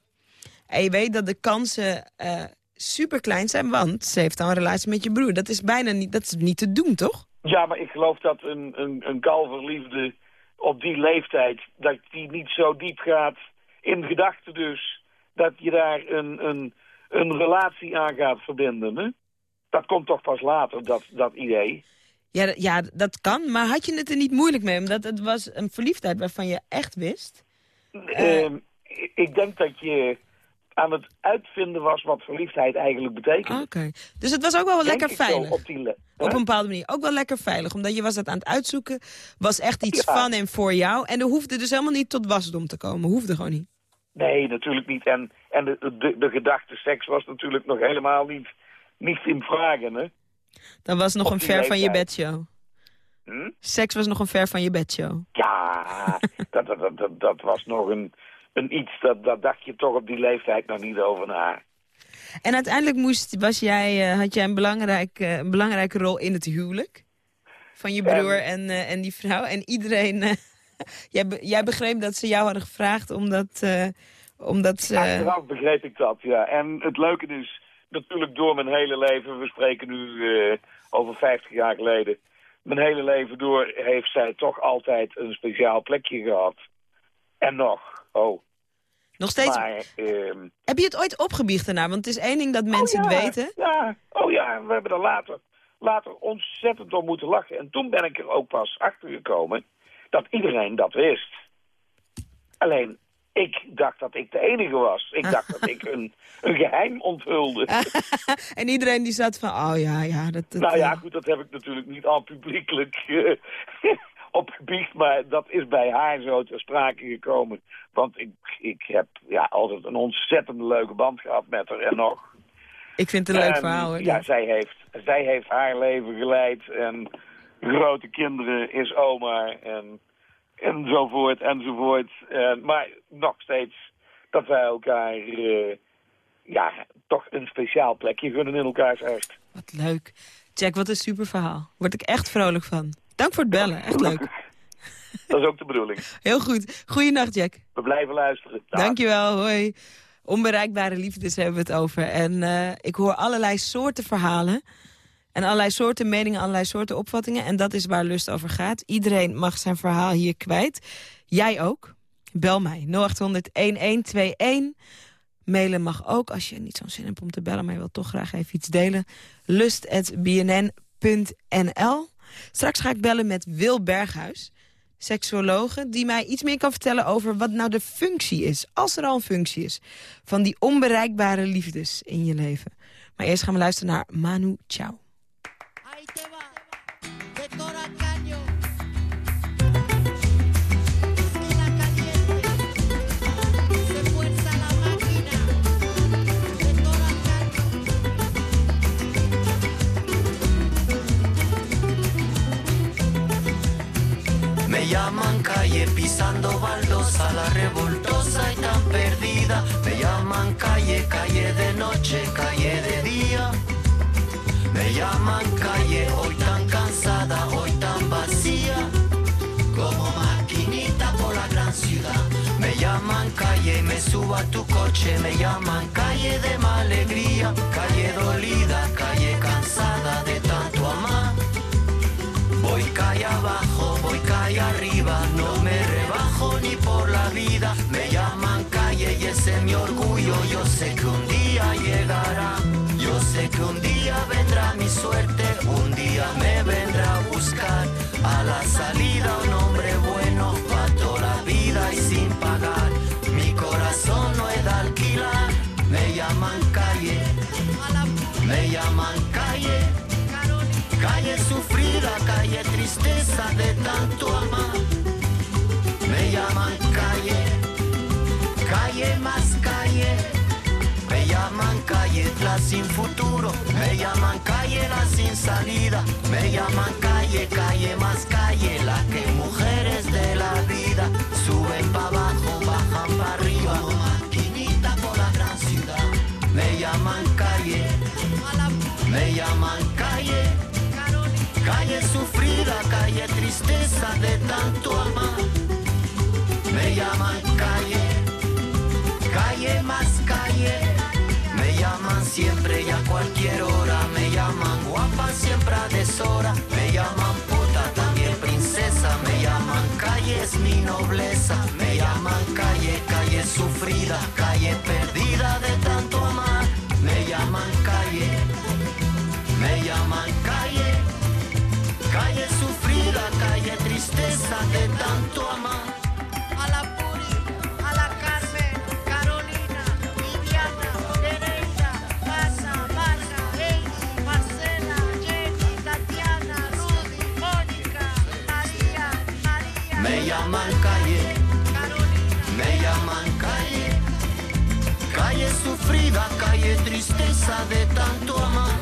[SPEAKER 3] En je weet dat de kansen eh super klein zijn, want ze heeft al een relatie met je broer. Dat is bijna niet, dat is niet te doen, toch?
[SPEAKER 12] Ja, maar ik geloof dat een, een, een kalverliefde op die leeftijd... dat die niet zo diep gaat in gedachten dus... dat je daar een, een, een relatie aan gaat verbinden, hè? Dat komt toch pas later, dat, dat idee.
[SPEAKER 3] Ja, ja, dat kan. Maar had je het er niet moeilijk mee? Omdat het was een verliefdheid waarvan je echt wist.
[SPEAKER 12] Ehm, ik- ik denk dat je aan het uitvinden was wat verliefdheid eigenlijk betekent.
[SPEAKER 3] Oké. Dus het was ook wel lekker veilig.
[SPEAKER 12] op die
[SPEAKER 3] Op een bepaalde manier. Ook wel lekker veilig. Omdat je was dat aan het uitzoeken. Was echt iets
[SPEAKER 12] Ja.
[SPEAKER 3] van en voor jou. En er hoefde dus helemaal niet tot wasdom te komen. Hoefde gewoon niet.
[SPEAKER 12] Nee, natuurlijk niet. En, en de, de, de gedachte seks was natuurlijk nog helemaal niet, niet in vragen, hè?
[SPEAKER 3] Dat was nog
[SPEAKER 12] Op
[SPEAKER 3] een ver van je bedshow.
[SPEAKER 12] Hm?
[SPEAKER 3] Seks was nog een ver van je bedshow.
[SPEAKER 12] Ja, dat, dat, dat, dat, dat was nog een, een iets, dat, dat dacht je toch op die leeftijd nog niet over na.
[SPEAKER 3] En uiteindelijk moest, was jij, eh, had jij een, belangrijk, eh, een belangrijke rol in het huwelijk. Van je broer en, eh, en die vrouw. En iedereen... jij, be- jij begreep dat ze jou hadden gevraagd omdat, eh, omdat ze...
[SPEAKER 12] Achteraf begreep ik dat, ja. En het leuke is, natuurlijk door mijn hele leven, we spreken nu over 50 jaar geleden, mijn hele leven door heeft zij toch altijd een speciaal plekje gehad. En nog, oh.
[SPEAKER 3] Nog steeds...
[SPEAKER 12] Maar, ehm,
[SPEAKER 3] Heb je het ooit opgebiecht daarna? Want het is één ding dat mensen
[SPEAKER 12] ja,
[SPEAKER 3] het weten.
[SPEAKER 12] Ja, oh ja, we hebben er later, later ontzettend om moeten lachen. En toen ben ik er ook pas achter gekomen dat iedereen dat wist. Alleen, ik dacht dat ik de enige was. Ik dacht dat ik een, een geheim onthulde.
[SPEAKER 3] en iedereen die zat van, oh ja, ja. Dat, dat,
[SPEAKER 12] nou ja,
[SPEAKER 3] eh,
[SPEAKER 12] goed, dat heb ik natuurlijk niet al publiekelijk eh, opgebiecht. Maar dat is bij haar zo ter sprake gekomen. Want ik, ik heb ja, altijd een ontzettend leuke band gehad met haar en nog.
[SPEAKER 3] Ik vind het een leuk
[SPEAKER 12] En,
[SPEAKER 3] verhaal. Hoor,
[SPEAKER 12] Ja, zij heeft, zij heeft haar leven geleid en grote kinderen is oma en, enzovoort enzovoort. En, maar nog steeds dat wij elkaar eh, ja, toch een speciaal plekje gunnen in elkaars hart.
[SPEAKER 3] Wat leuk. Jack, wat een super verhaal. Word ik echt vrolijk van. Dank voor het bellen. Echt leuk.
[SPEAKER 12] Dat is ook de bedoeling.
[SPEAKER 3] Heel goed. Goeienacht, Jack.
[SPEAKER 12] We blijven luisteren. Dag.
[SPEAKER 3] Dankjewel, hoi. Onbereikbare liefdes hebben we het over. En eh, ik hoor allerlei soorten verhalen. En allerlei soorten meningen, allerlei soorten opvattingen. En dat is waar Lust over gaat. Iedereen mag zijn verhaal hier kwijt. Jij ook. Bel mij. 0800-1121. Mailen mag ook als je niet zo'n zin hebt om te bellen... maar je wilt toch graag even iets delen. lust.bnn.nl Straks ga ik bellen met Wil Berghuis seksuologe die mij iets meer kan vertellen over wat nou de functie is, als er al een functie is, van die onbereikbare liefdes in je leven. Maar eerst gaan we luisteren naar Manu Chao.
[SPEAKER 13] Pisando baldosa, la revoltosa y tan perdida. Me llaman calle, calle de noche, calle de día. Me llaman calle, hoy tan cansada, hoy tan vacía. Como maquinita por la gran ciudad. Me llaman calle me subo a tu coche. Me llaman calle de mala alegría. Calle dolida, calle cansada de tanto amar. Voy calle abajo, voy calle arriba, no me rebajo ni por la vida. Me llaman calle y ese es mi orgullo, yo sé que un día llegará. Yo sé que un día vendrá mi suerte, un día me vendrá a buscar. A la salida un hombre bueno, Tristeza de tanto amar. Me llaman calle, calle más calle. Me llaman calle la sin futuro, me llaman calle la sin salida, me llaman calle, calle más calle, la que mujeres de la vida suben para abajo, bajan para arriba, maquinita por la gran ciudad. Me llaman calle, me llaman calle sufrida, calle tristeza de tanto amar. Me llaman calle, calle más calle. Me llaman siempre y a cualquier hora. Me llaman guapa siempre a deshora. Me llaman puta también princesa. Me llaman calle es mi nobleza. Me llaman calle, calle sufrida, calle perdida de tanto amar. Me llaman calle, me llaman calle, tristeza de tanto amar.
[SPEAKER 10] A la Puri, a la Carmen, Carolina, Viviana, Teresa, Pasa, Marga, Eiji, Marcela, Jenny, Tatiana, Rudy, Mónica, María, María.
[SPEAKER 13] Me llaman calle, me llaman calle, calle sufrida, calle tristeza de tanto amar.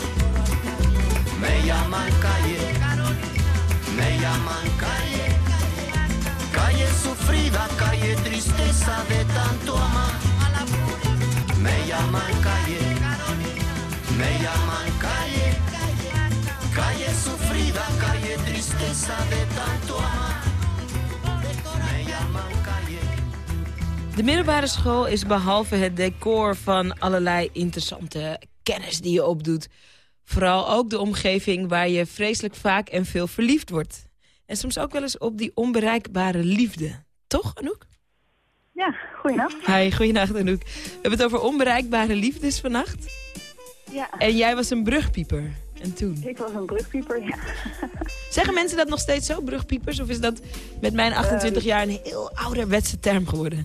[SPEAKER 13] Me llaman calle, de tanto amar. Me llaman calle, me llaman calle, calle sufrida, calle tristeza de tanto amar.
[SPEAKER 3] De middelbare school is behalve het decor van allerlei interessante kennis die je opdoet... vooral ook de omgeving waar je vreselijk vaak en veel verliefd wordt. En soms ook wel eens op die onbereikbare liefde. Toch, Anouk?
[SPEAKER 14] Ja, goeienacht.
[SPEAKER 3] Hi, goeienacht Anouk. We hebben het over onbereikbare liefdes vannacht.
[SPEAKER 14] Ja.
[SPEAKER 3] En jij was een brugpieper. En toen?
[SPEAKER 14] Ik was een brugpieper, ja.
[SPEAKER 3] Zeggen mensen dat nog steeds zo, brugpiepers? Of is dat met mijn 28 jaar een heel ouderwetse term geworden?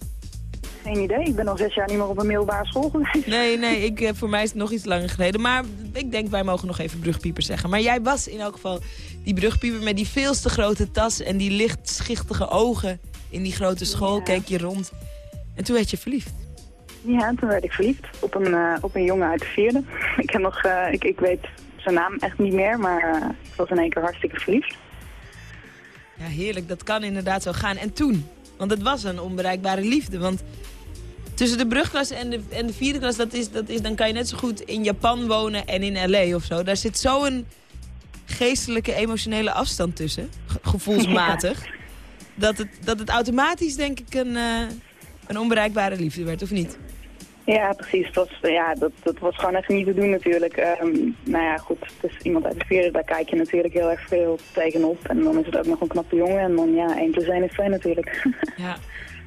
[SPEAKER 14] Geen idee, ik ben al zes jaar niet meer op een middelbare school geweest.
[SPEAKER 3] Nee, nee, ik, eh, voor mij is het nog iets langer geleden. Maar ik denk, wij mogen nog even brugpieper zeggen. Maar jij was in elk geval die brugpieper met die veel te grote tas... en die lichtschichtige ogen in die grote school. Keek je rond. En toen werd je verliefd.
[SPEAKER 14] Ja, toen werd ik verliefd op een, eh, op een jongen uit de vierde. Ik, heb nog, eh, ik, ik weet zijn naam echt niet meer, maar eh, ik was in één keer hartstikke verliefd.
[SPEAKER 3] Ja, heerlijk. Dat kan inderdaad zo gaan. En toen? Want het was een onbereikbare liefde. Want tussen de brugklas en de, en de vierde klas, dat is, dat is, dan kan je net zo goed in Japan wonen en in L.A. of zo. Daar zit zo'n geestelijke, emotionele afstand tussen, ge- gevoelsmatig. Dat, het, dat het automatisch, denk ik, een, eh, een onbereikbare liefde werd, of niet?
[SPEAKER 14] Ja, precies. Dat was, ja, dat, dat was gewoon echt niet te doen natuurlijk. Ehm, nou ja, goed, het is iemand uit de vierde, daar kijk je natuurlijk heel erg veel tegenop. En dan is het ook nog een knappe jongen. En dan ja, 1 plus 1 is 2 natuurlijk.
[SPEAKER 3] Ja.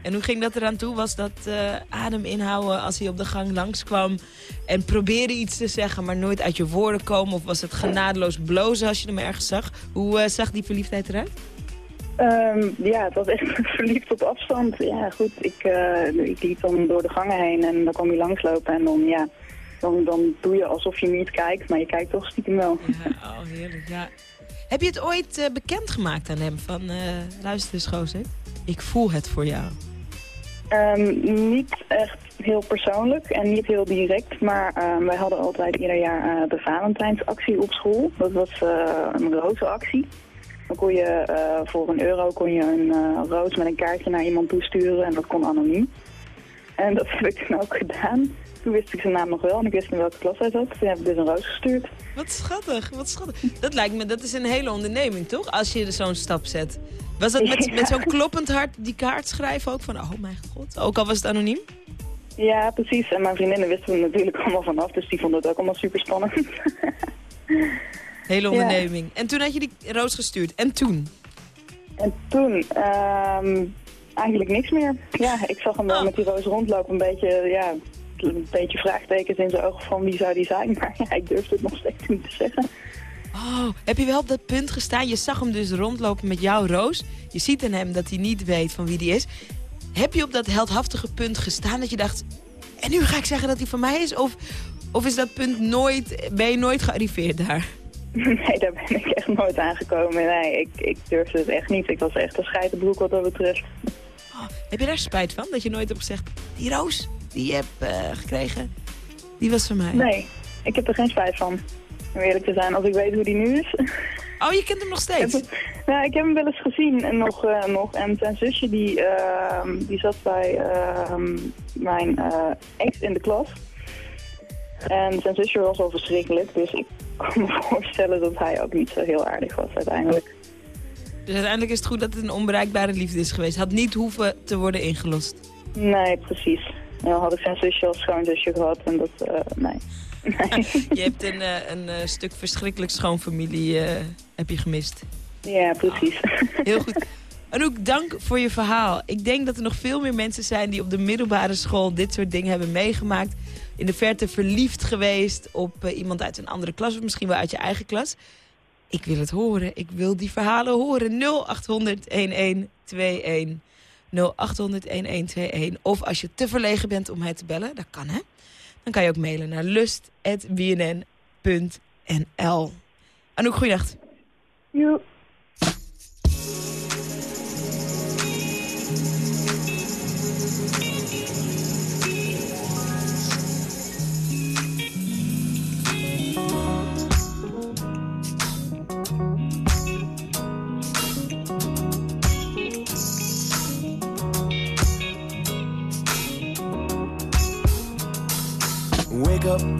[SPEAKER 3] En hoe ging dat eraan toe? Was dat eh, adem inhouden als hij op de gang langskwam... en proberen iets te zeggen, maar nooit uit je woorden komen? Of was het genadeloos blozen als je hem ergens zag? Hoe eh, zag die verliefdheid eruit?
[SPEAKER 14] Ehm, ja, het was echt verliefd op afstand. Ja, goed, ik, eh, ik liep dan door de gangen heen en dan kwam hij langslopen. En dan, ja, dan, dan doe je alsof je niet kijkt, maar je kijkt toch stiekem wel.
[SPEAKER 3] Oh, heerlijk, ja. Heb je het ooit eh, bekendgemaakt aan hem? Van, eh luister eens, gozer. Ik voel het voor jou.
[SPEAKER 14] Ehm, niet echt heel persoonlijk en niet heel direct, maar ehm, wij hadden altijd ieder jaar eh, de Valentijnsactie op school. Dat was een rozenactie. Dan kon je eh, voor een euro kon je een eh, roos met een kaartje naar iemand toesturen en dat kon anoniem. En dat heb ik toen ook gedaan. Toen wist ik zijn naam nog wel en ik wist in welke klas hij zat. Toen heb ik dus een roos gestuurd.
[SPEAKER 3] Wat schattig, wat schattig. Dat lijkt me, dat is een hele onderneming, toch? Als je zo'n stap zet. Was dat met,
[SPEAKER 14] Ja.
[SPEAKER 3] met zo'n kloppend hart die kaart schrijven ook? Van, oh mijn god. Ook al was het anoniem?
[SPEAKER 14] Ja, precies. En mijn vriendinnen wisten er natuurlijk allemaal vanaf, dus die vonden het ook allemaal super spannend.
[SPEAKER 3] Hele
[SPEAKER 14] Ja.
[SPEAKER 3] onderneming. En toen had je die roos gestuurd. En toen?
[SPEAKER 14] En toen, ehm, eigenlijk niks meer. Ja, ik zag hem wel met die roos rondlopen, een beetje, ja, een beetje vraagtekens in zijn ogen van wie zou die zijn. Maar ja, ik durfde het nog steeds niet te zeggen.
[SPEAKER 3] Oh, heb je wel op dat punt gestaan? Je zag hem dus rondlopen met jouw roos. Je ziet aan hem dat hij niet weet van wie die is. Heb je op dat heldhaftige punt gestaan dat je dacht... en nu ga ik zeggen dat hij van mij is? Of, of is dat punt nooit, ben je nooit gearriveerd daar?
[SPEAKER 14] Nee, daar ben ik echt nooit aangekomen. Nee, ik, ik durfde het echt niet. Ik was echt een scheitenbroek wat dat betreft.
[SPEAKER 3] Oh, heb je daar spijt van? Dat je nooit hebt gezegd, die roos die je hebt eh, gekregen, die was van mij.
[SPEAKER 14] Nee, ik heb er geen spijt van. Om eerlijk te zijn, als ik weet hoe die nu is.
[SPEAKER 3] Oh, je kent hem nog steeds?
[SPEAKER 14] Ik heb, ja, ik heb hem wel eens gezien en nog, eh, nog. En zijn zusje die, ehm, die zat bij ehm, mijn eh, ex in de klas. En zijn zusje was al verschrikkelijk, dus ik kan me voorstellen dat hij ook niet zo heel aardig was uiteindelijk.
[SPEAKER 3] Dus uiteindelijk is het goed dat het een onbereikbare liefde is geweest. Had niet hoeven te worden ingelost.
[SPEAKER 14] Nee, precies. Dan had ik zijn zusje als schoonzusje gehad en dat, eh, nee.
[SPEAKER 3] je hebt een, eh, een eh, stuk verschrikkelijk schoonfamilie heb je gemist.
[SPEAKER 14] Ja, precies.
[SPEAKER 3] Heel goed. Anouk, dank voor je verhaal. Ik denk dat er nog veel meer mensen zijn die op de middelbare school dit soort dingen hebben meegemaakt. In de verte verliefd geweest op eh, iemand uit een andere klas of misschien wel uit je eigen klas. Ik wil het horen. Ik wil die verhalen horen. 0800 1121. 0800 1121. Of als je te verlegen bent om mij te bellen, dat kan hè. Dan kan je ook mailen naar lust.bnn.nl. Anouk, goeienacht.
[SPEAKER 14] Joep.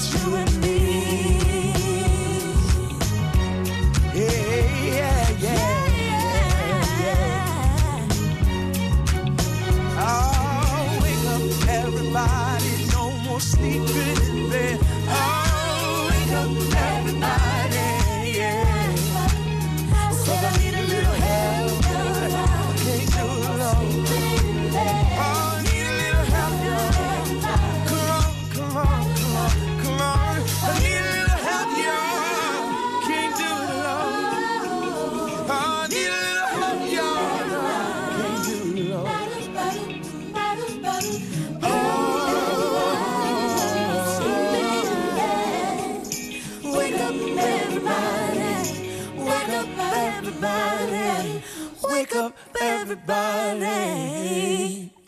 [SPEAKER 15] Just you and me.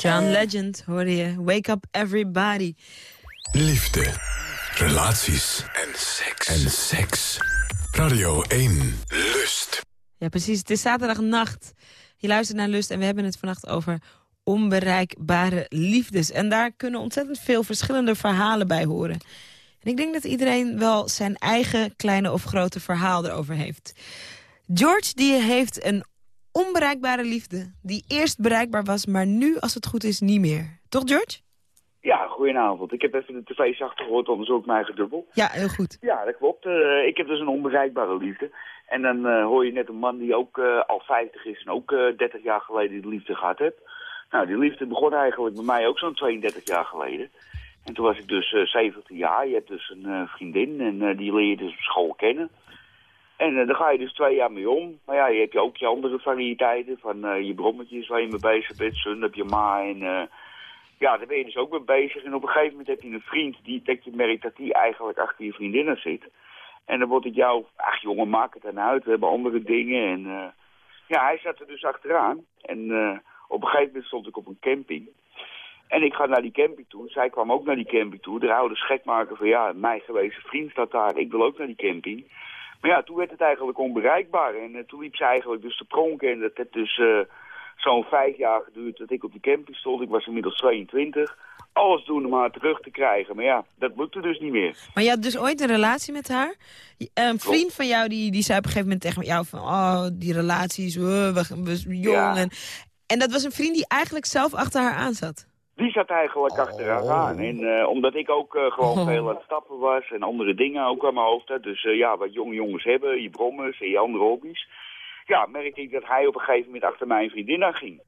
[SPEAKER 3] John Legend hoorde je. Wake up everybody.
[SPEAKER 2] Liefde, relaties en seks. En seks. Radio 1. Lust.
[SPEAKER 3] Ja, precies. Het is zaterdagnacht. Je luistert naar Lust en we hebben het vannacht over onbereikbare liefdes. En daar kunnen ontzettend veel verschillende verhalen bij horen. En ik denk dat iedereen wel zijn eigen kleine of grote verhaal erover heeft. George die heeft een onbereikbare liefde. Die eerst bereikbaar was, maar nu, als het goed is, niet meer. Toch, George?
[SPEAKER 16] Ja, goedenavond. Ik heb even de tv's achtergehoord, anders ook mijn gedubbel.
[SPEAKER 3] Ja, heel goed.
[SPEAKER 16] Ja, dat klopt. Eh, ik heb dus een onbereikbare liefde. En dan eh, hoor je net een man die ook eh, al 50 is en ook 30 jaar geleden de liefde gehad heeft. Nou, die liefde begon eigenlijk bij mij ook zo'n 32 jaar geleden. En toen was ik dus 17 jaar. Je hebt dus een vriendin en die leer je dus op school kennen. En daar ga je dus twee jaar mee om. Maar ja, je hebt ook je andere variëteiten van je brommetjes waar je mee bezig bent. Sun heb je ma en ja, daar ben je dus ook mee bezig. En op een gegeven moment heb je een vriend die, dat je merkt dat die eigenlijk achter je vriendinnen zit. En dan wordt het jou, ach jongen, maak het dan uit. We hebben andere dingen. En ja, hij zat er dus achteraan. En op een gegeven moment stond ik op een camping. En ik ga naar die camping toe. Zij kwam ook naar die camping toe. De ouders gek maken van ja, mijn gewezen vriend staat daar. Ik wil ook naar die camping. Maar ja, toen werd het eigenlijk onbereikbaar. En uh, toen liep ze eigenlijk dus te pronken. En dat heeft dus uh, zo'n vijf jaar geduurd dat ik op die camping stond. Ik was inmiddels 22. Alles doen om haar terug te krijgen. Maar ja, dat lukte dus niet meer.
[SPEAKER 3] Maar je had dus ooit een relatie met haar? Een vriend van jou die, die zei op een gegeven moment tegen jou van... Oh, die relaties, uh, we, we jong. Ja. En, en dat was een vriend die eigenlijk zelf achter haar aan zat?
[SPEAKER 16] Die zat eigenlijk achter haar aan. En uh, omdat ik ook uh, gewoon oh. veel aan het stappen was en andere dingen ook aan mijn hoofd had. Dus uh, ja, wat jonge jongens hebben, je brommers en je andere hobby's. Ja, merkte ik dat hij op een gegeven moment achter mijn vriendin aan ging.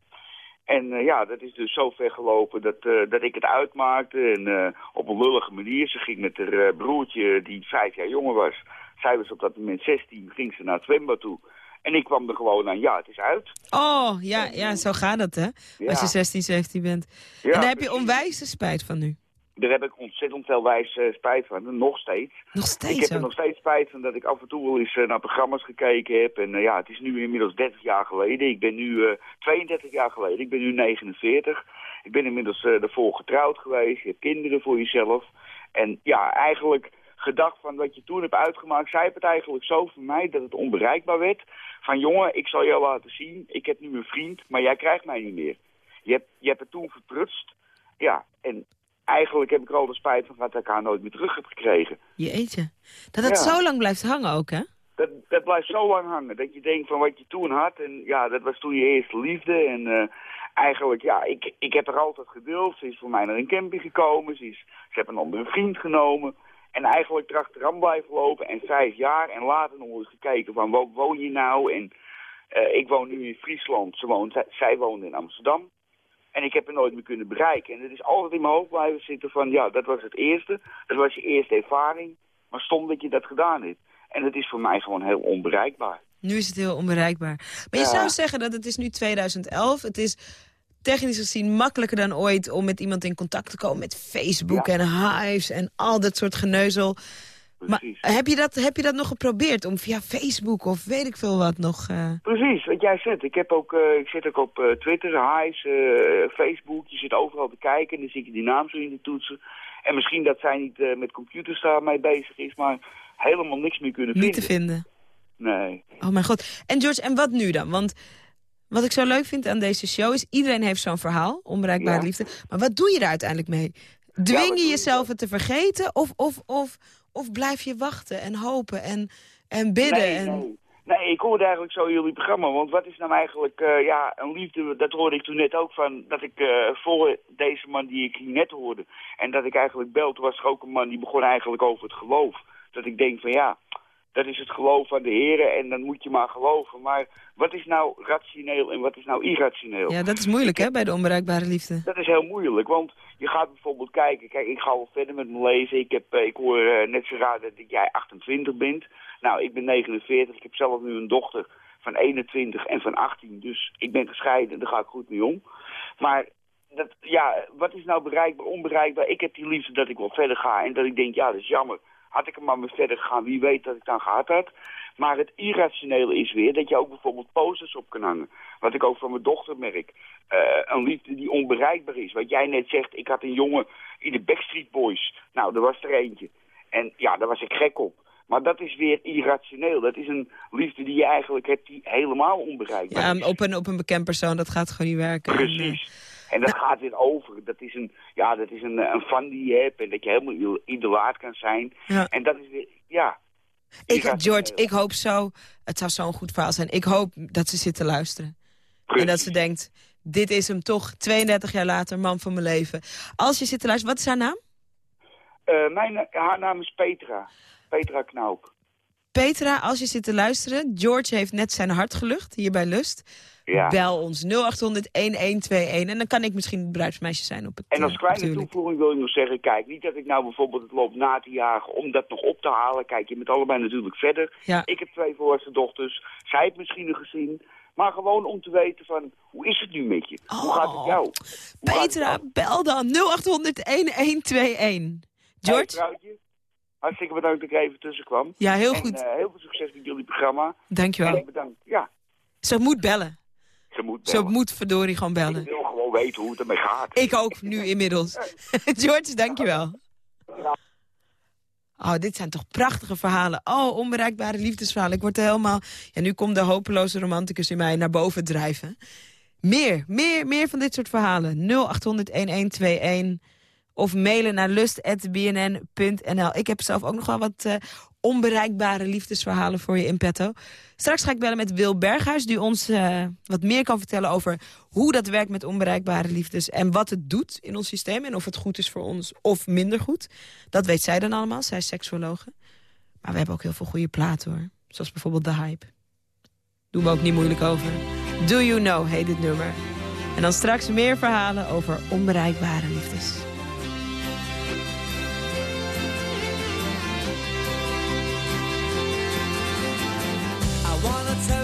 [SPEAKER 16] En ja, dat is dus zo ver gelopen dat, dat ik het uitmaakte. En op een lullige manier, ze ging met haar broertje die vijf jaar jonger was. Zij was op dat moment 16, ging ze naar het zwembad toe. En ik kwam er gewoon aan, ja, het is uit.
[SPEAKER 3] Oh, ja, ja zo gaat het, hè? Ja. Als je 16, 17 bent. Ja, en daar heb je onwijze spijt van nu.
[SPEAKER 16] Daar heb ik ontzettend veel wijs uh, spijt van, nog steeds.
[SPEAKER 3] Nog steeds
[SPEAKER 16] Ik heb er nog steeds spijt van dat ik af en toe wel eens uh, naar programma's gekeken heb. En uh, ja, het is nu inmiddels 30 jaar geleden. Ik ben nu 32 jaar geleden, ik ben nu 49. Ik ben inmiddels daarvoor getrouwd geweest. Je hebt kinderen voor jezelf. En ja, eigenlijk gedacht van wat je toen hebt uitgemaakt. Zij het eigenlijk zo voor mij dat het onbereikbaar werd. Van jongen, ik zal jou laten zien. Ik heb nu een vriend, maar jij krijgt mij niet meer. Je hebt, je hebt het toen verprutst. Ja, en eigenlijk heb ik er al de spijt van dat ik haar nooit meer terug heb gekregen.
[SPEAKER 3] Je eetje. Dat het ja. zo lang blijft hangen ook, hè?
[SPEAKER 16] Dat, dat blijft zo lang hangen. Dat je denkt van wat je toen had. En ja, dat was toen je eerste liefde. En uh, eigenlijk, ja, ik, ik heb er altijd gedeeld. Ze is voor mij naar een camping gekomen. Ze, is, ze heeft een andere vriend genomen. En eigenlijk erachteraan blijven lopen en vijf jaar. En later nog eens gekeken van waar woon je nou? En uh, ik woon nu in Friesland. Ze woont, zij woont in Amsterdam. En ik heb er nooit meer kunnen bereiken. En het is altijd in mijn hoofd blijven zitten van ja, dat was het eerste. Dat was je eerste ervaring. Maar stom dat je dat gedaan hebt. En het is voor mij gewoon heel onbereikbaar.
[SPEAKER 3] Nu is het heel onbereikbaar. Maar je ja. zou zeggen dat het is nu 2011. Het is technisch gezien makkelijker dan ooit om met iemand in contact te komen met Facebook ja. en Hives en al dat soort geneuzel. Maar heb je, dat, heb je dat nog geprobeerd om via Facebook of weet ik veel wat nog... Uh...
[SPEAKER 16] Precies, wat jij zegt. Ik, heb ook, uh, ik zit ook op uh, Twitter, Hives, Facebook. Je zit overal te kijken en dan zie je die naam zo in de toetsen. En misschien dat zij niet met computers daarmee bezig is, maar helemaal niks meer kunnen
[SPEAKER 3] niet
[SPEAKER 16] vinden.
[SPEAKER 3] Niet te vinden?
[SPEAKER 16] Nee.
[SPEAKER 3] Oh mijn god. En George, en wat nu dan? Want wat ik zo leuk vind aan deze show is... iedereen heeft zo'n verhaal, onbereikbare ja. liefde. Maar wat doe je daar uiteindelijk mee? Dwing je jezelf het te vergeten? Of, of, of, of blijf je wachten en hopen en, en bidden?
[SPEAKER 16] Nee,
[SPEAKER 3] en...
[SPEAKER 16] nee. Nee, ik hoorde eigenlijk zo jullie programma. Want wat is nou eigenlijk, uh, ja, een liefde, dat hoorde ik toen net ook van, dat ik uh, voor deze man die ik net hoorde, en dat ik eigenlijk belde, was er ook een man die begon eigenlijk over het geloof. Dat ik denk van ja, dat is het geloof van de heren en dan moet je maar geloven. Maar wat is nou rationeel en wat is nou irrationeel?
[SPEAKER 3] Ja, dat is moeilijk hè, bij de onbereikbare liefde.
[SPEAKER 16] Dat is heel moeilijk, want je gaat bijvoorbeeld kijken. Kijk, ik ga wel verder met mijn lezen. Ik, heb, ik hoor uh, net zo raar dat jij 28 bent. Nou, ik ben 49. Ik heb zelf nu een dochter van 21 en van 18. Dus ik ben gescheiden, daar ga ik goed mee om. Maar dat, ja, wat is nou bereikbaar, onbereikbaar? Ik heb die liefde dat ik wel verder ga en dat ik denk, ja, dat is jammer. Had ik er maar mee verder gegaan, wie weet dat ik dan gehad had. Maar het irrationele is weer dat je ook bijvoorbeeld posters op kan hangen. Wat ik ook van mijn dochter merk. Uh, een liefde die onbereikbaar is. Wat jij net zegt, ik had een jongen in de Backstreet Boys. Nou, er was er eentje. En ja, daar was ik gek op. Maar dat is weer irrationeel. Dat is een liefde die je eigenlijk hebt die helemaal onbereikbaar
[SPEAKER 3] ja,
[SPEAKER 16] is.
[SPEAKER 3] Op een, op een bekend persoon, dat gaat gewoon niet werken.
[SPEAKER 16] Precies. En dat gaat weer over. Dat is een, ja, dat is een, een fan die je hebt en dat je helemaal idolaat kan zijn.
[SPEAKER 3] Ja.
[SPEAKER 16] En dat is weer, ja.
[SPEAKER 3] Ik, George, ik hoop zo, het zou zo'n goed verhaal zijn. Ik hoop dat ze zit te luisteren. En dat ze denkt, dit is hem toch, 32 jaar later, man van mijn leven. Als je zit te luisteren, wat is haar naam?
[SPEAKER 16] Eh, mijn, haar naam is Petra. Petra Knaup.
[SPEAKER 3] Petra, als je zit te luisteren, George heeft net zijn hart gelucht, hier bij Lust.
[SPEAKER 16] Ja.
[SPEAKER 3] Bel ons 0800-1121 en dan kan ik misschien het bruidsmeisje zijn op het
[SPEAKER 16] En als
[SPEAKER 3] eh,
[SPEAKER 16] kleine
[SPEAKER 3] natuurlijk.
[SPEAKER 16] toevoeging wil ik nog zeggen, kijk, niet dat ik nou bijvoorbeeld het loop na te jagen om dat nog op te halen. Kijk, je bent allebei natuurlijk verder.
[SPEAKER 3] Ja.
[SPEAKER 16] Ik heb twee volwassen dochters, zij heeft misschien een gezin. Maar gewoon om te weten van, hoe is het nu met je? Hoe gaat het jou?
[SPEAKER 3] Petra, bel dan 0800-1121. George?
[SPEAKER 16] Hey, hartstikke bedankt dat ik even tussen kwam.
[SPEAKER 3] Ja, heel
[SPEAKER 16] En,
[SPEAKER 3] goed.
[SPEAKER 16] eh, heel veel succes met jullie programma.
[SPEAKER 3] Dankjewel.
[SPEAKER 16] En bedankt. Ja,
[SPEAKER 3] Ze moet bellen.
[SPEAKER 16] Ze moet
[SPEAKER 3] Ze moet verdorie gewoon bellen.
[SPEAKER 16] Ik wil gewoon weten hoe het ermee gaat.
[SPEAKER 3] Ik ook, nu inmiddels. George, dankjewel. Oh, dit zijn toch prachtige verhalen. Oh, onbereikbare liefdesverhalen. Ik word er helemaal... Ja, nu komt de hopeloze romanticus in mij naar boven drijven. Meer, meer, meer van dit soort verhalen. 0800-1121 of mailen naar lust.bnn.nl. Ik heb zelf ook nog wel wat eh, onbereikbare liefdesverhalen voor je in petto. Straks ga ik bellen met Wil Berghuis... die ons eh, wat meer kan vertellen over hoe dat werkt met onbereikbare liefdes... en wat het doet in ons systeem en of het goed is voor ons of minder goed. Dat weet zij dan allemaal, zij is seksuologe. Maar we hebben ook heel veel goede platen, hoor. Zoals bijvoorbeeld The Hype. Doen we ook niet moeilijk over. Do You Know heet dit nummer. En dan straks meer verhalen over onbereikbare liefdes.
[SPEAKER 15] tell how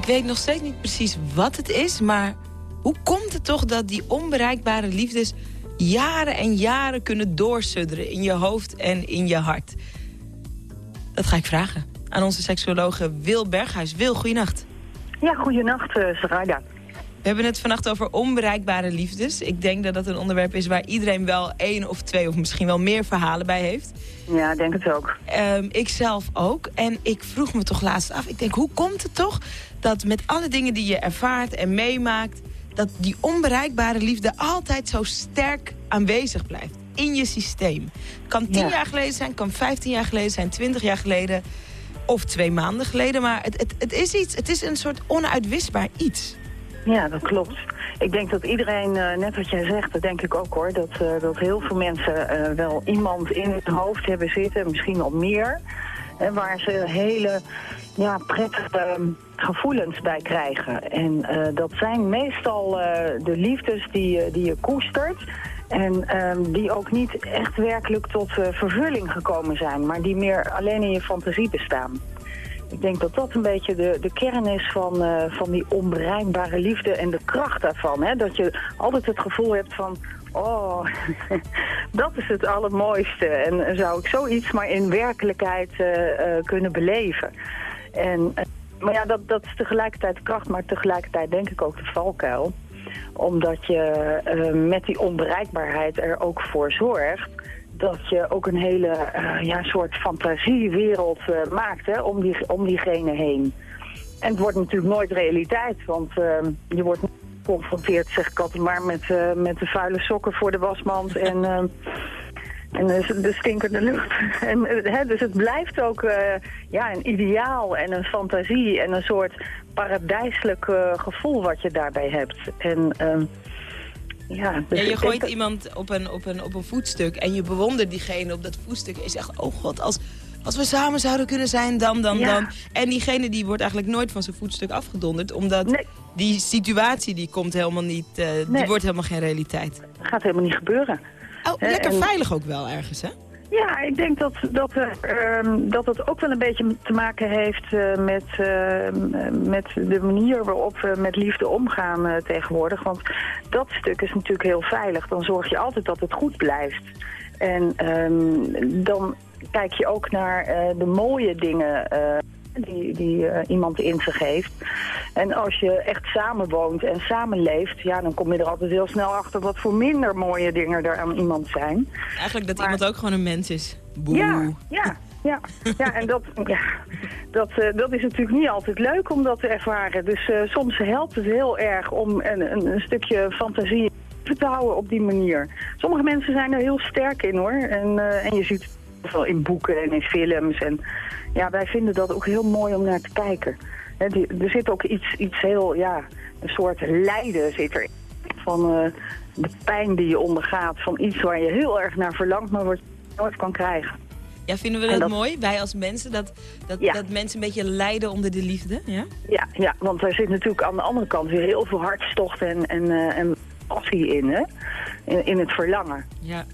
[SPEAKER 3] Ik weet nog steeds niet precies wat het is, maar hoe komt het toch dat die onbereikbare liefdes jaren en jaren kunnen doorsudderen in je hoofd en in je hart? Dat ga ik vragen aan onze seksuologe Wil Berghuis. Wil, goeienacht.
[SPEAKER 17] Ja, goeienacht, uh, Sarayda.
[SPEAKER 3] We hebben het vannacht over onbereikbare liefdes. Ik denk dat dat een onderwerp is waar iedereen wel één of twee of misschien wel meer verhalen bij heeft.
[SPEAKER 17] Ja, ik denk het ook.
[SPEAKER 3] Ehm, ik zelf ook. En ik vroeg me toch laatst af. Ik denk, hoe komt het toch dat met alle dingen die je ervaart en meemaakt... dat die onbereikbare liefde altijd zo sterk aanwezig blijft in je systeem? Kan tien
[SPEAKER 17] Ja.
[SPEAKER 3] jaar geleden zijn, kan 15 jaar geleden zijn, 20 jaar geleden. of twee maanden geleden. Maar het, het, het is iets, het is een soort onuitwisbaar iets.
[SPEAKER 17] Ja, dat klopt. Ik denk dat iedereen, eh, net wat jij zegt, dat denk ik ook hoor... dat, eh, dat heel veel mensen eh, wel iemand in hun hoofd hebben zitten, misschien wel meer... Hè, waar ze hele ja, prettige ehm, gevoelens bij krijgen. En dat zijn meestal de liefdes die, die je koestert... En ehm, die ook niet echt werkelijk tot vervulling gekomen zijn... maar die meer alleen in je fantasie bestaan. Ik denk dat dat een beetje de, de kern is van, eh, van die onbereikbare liefde en de kracht daarvan. Hè? Dat je altijd het gevoel hebt van, oh, dat is het allermooiste. En zou ik zoiets maar in werkelijkheid eh, eh, kunnen beleven. En, maar ja, dat, dat is tegelijkertijd de kracht, maar tegelijkertijd denk ik ook de valkuil. Omdat je met die onbereikbaarheid er ook voor zorgt dat je ook een hele eh, ja, soort fantasiewereld eh, maakt hè, om, die, om diegene heen. En het wordt natuurlijk nooit realiteit, want eh, je wordt geconfronteerd, zeg ik altijd maar, met, eh, met de vuile sokken voor de wasmand en, eh, en de, de stinkende lucht. En, hè, dus het blijft ook ja, een ideaal en een fantasie en een soort paradijselijk gevoel wat je daarbij hebt. En ehm, ja, dus
[SPEAKER 3] Ja, je gooit
[SPEAKER 17] dat-
[SPEAKER 3] iemand op een, op, een, op een voetstuk en je bewondert diegene op dat voetstuk. En je zegt, oh god, als, als we samen zouden kunnen zijn, dan, dan,
[SPEAKER 17] Ja.
[SPEAKER 3] dan. En diegene die wordt eigenlijk nooit van zijn voetstuk afgedonderd. Omdat die situatie die komt helemaal niet, eh, die wordt helemaal geen realiteit.
[SPEAKER 17] gaat helemaal niet gebeuren.
[SPEAKER 3] Oh, lekker
[SPEAKER 17] en-
[SPEAKER 3] veilig ook wel ergens, hè?
[SPEAKER 17] Ja, ik denk dat, dat, ehm, dat het ook wel een beetje te maken heeft eh, met, ehm, met de manier waarop we met liefde omgaan eh, tegenwoordig. Want dat stuk is natuurlijk heel veilig. Dan zorg je altijd dat het goed blijft. En ehm, dan kijk je ook naar eh, de mooie dingen die, die eh, iemand in zich heeft. En als je echt samenwoont en samenleeft, ja, dan kom je er altijd heel snel achter wat voor minder mooie dingen er aan iemand zijn.
[SPEAKER 3] Eigenlijk dat iemand ook gewoon een mens is. Boe.
[SPEAKER 17] Ja, ja, ja. ja en dat, ja, dat, eh, dat is natuurlijk niet altijd leuk om dat te ervaren. Dus eh, soms helpt het heel erg om een, een, een stukje fantasie te houden op die manier. Sommige mensen zijn er heel sterk in hoor. En, en je ziet in boeken en in films. En ja, wij vinden dat ook heel mooi om naar te kijken. Die- er zit ook iets, iets heel, ja, een soort lijden zit er van eh, de pijn die je ondergaat. Van iets waar je heel erg naar verlangt, maar wat je nooit kan krijgen.
[SPEAKER 3] Ja, vinden we dat,
[SPEAKER 17] dat-
[SPEAKER 3] mooi? Wij als mensen, dat, dat,
[SPEAKER 17] Ja.
[SPEAKER 3] dat mensen een beetje lijden onder de liefde, ja?
[SPEAKER 17] Ja, ja, want er zit natuurlijk aan de andere kant weer heel veel hartstocht en, en, eh, en passie in, hè? In, in het verlangen.
[SPEAKER 3] Ja.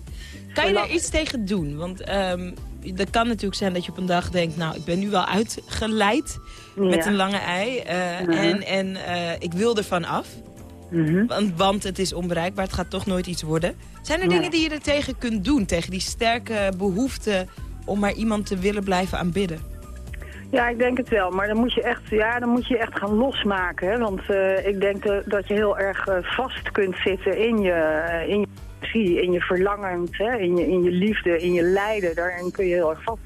[SPEAKER 3] Kan je er iets tegen doen? Want ehm dat kan natuurlijk zijn dat je op een dag denkt... nou, ik ben nu wel uitgeleid met een lange ei. eh. En, en eh, ik wil ervan af.
[SPEAKER 17] Mhm.
[SPEAKER 3] want, want het is onbereikbaar, het gaat toch nooit iets worden. Zijn er dingen die je er tegen kunt doen? Tegen die sterke behoefte om maar iemand te willen blijven aanbidden?
[SPEAKER 17] Ja, ik denk het wel. Maar dan moet je echt, ja, dan moet je echt gaan losmaken. Hè? Want eh, ik denk dat je heel erg vast kunt zitten in je, in je passie, in je verlangens, hè? In, je, in je liefde, in je lijden. Daarin kun je heel erg vast.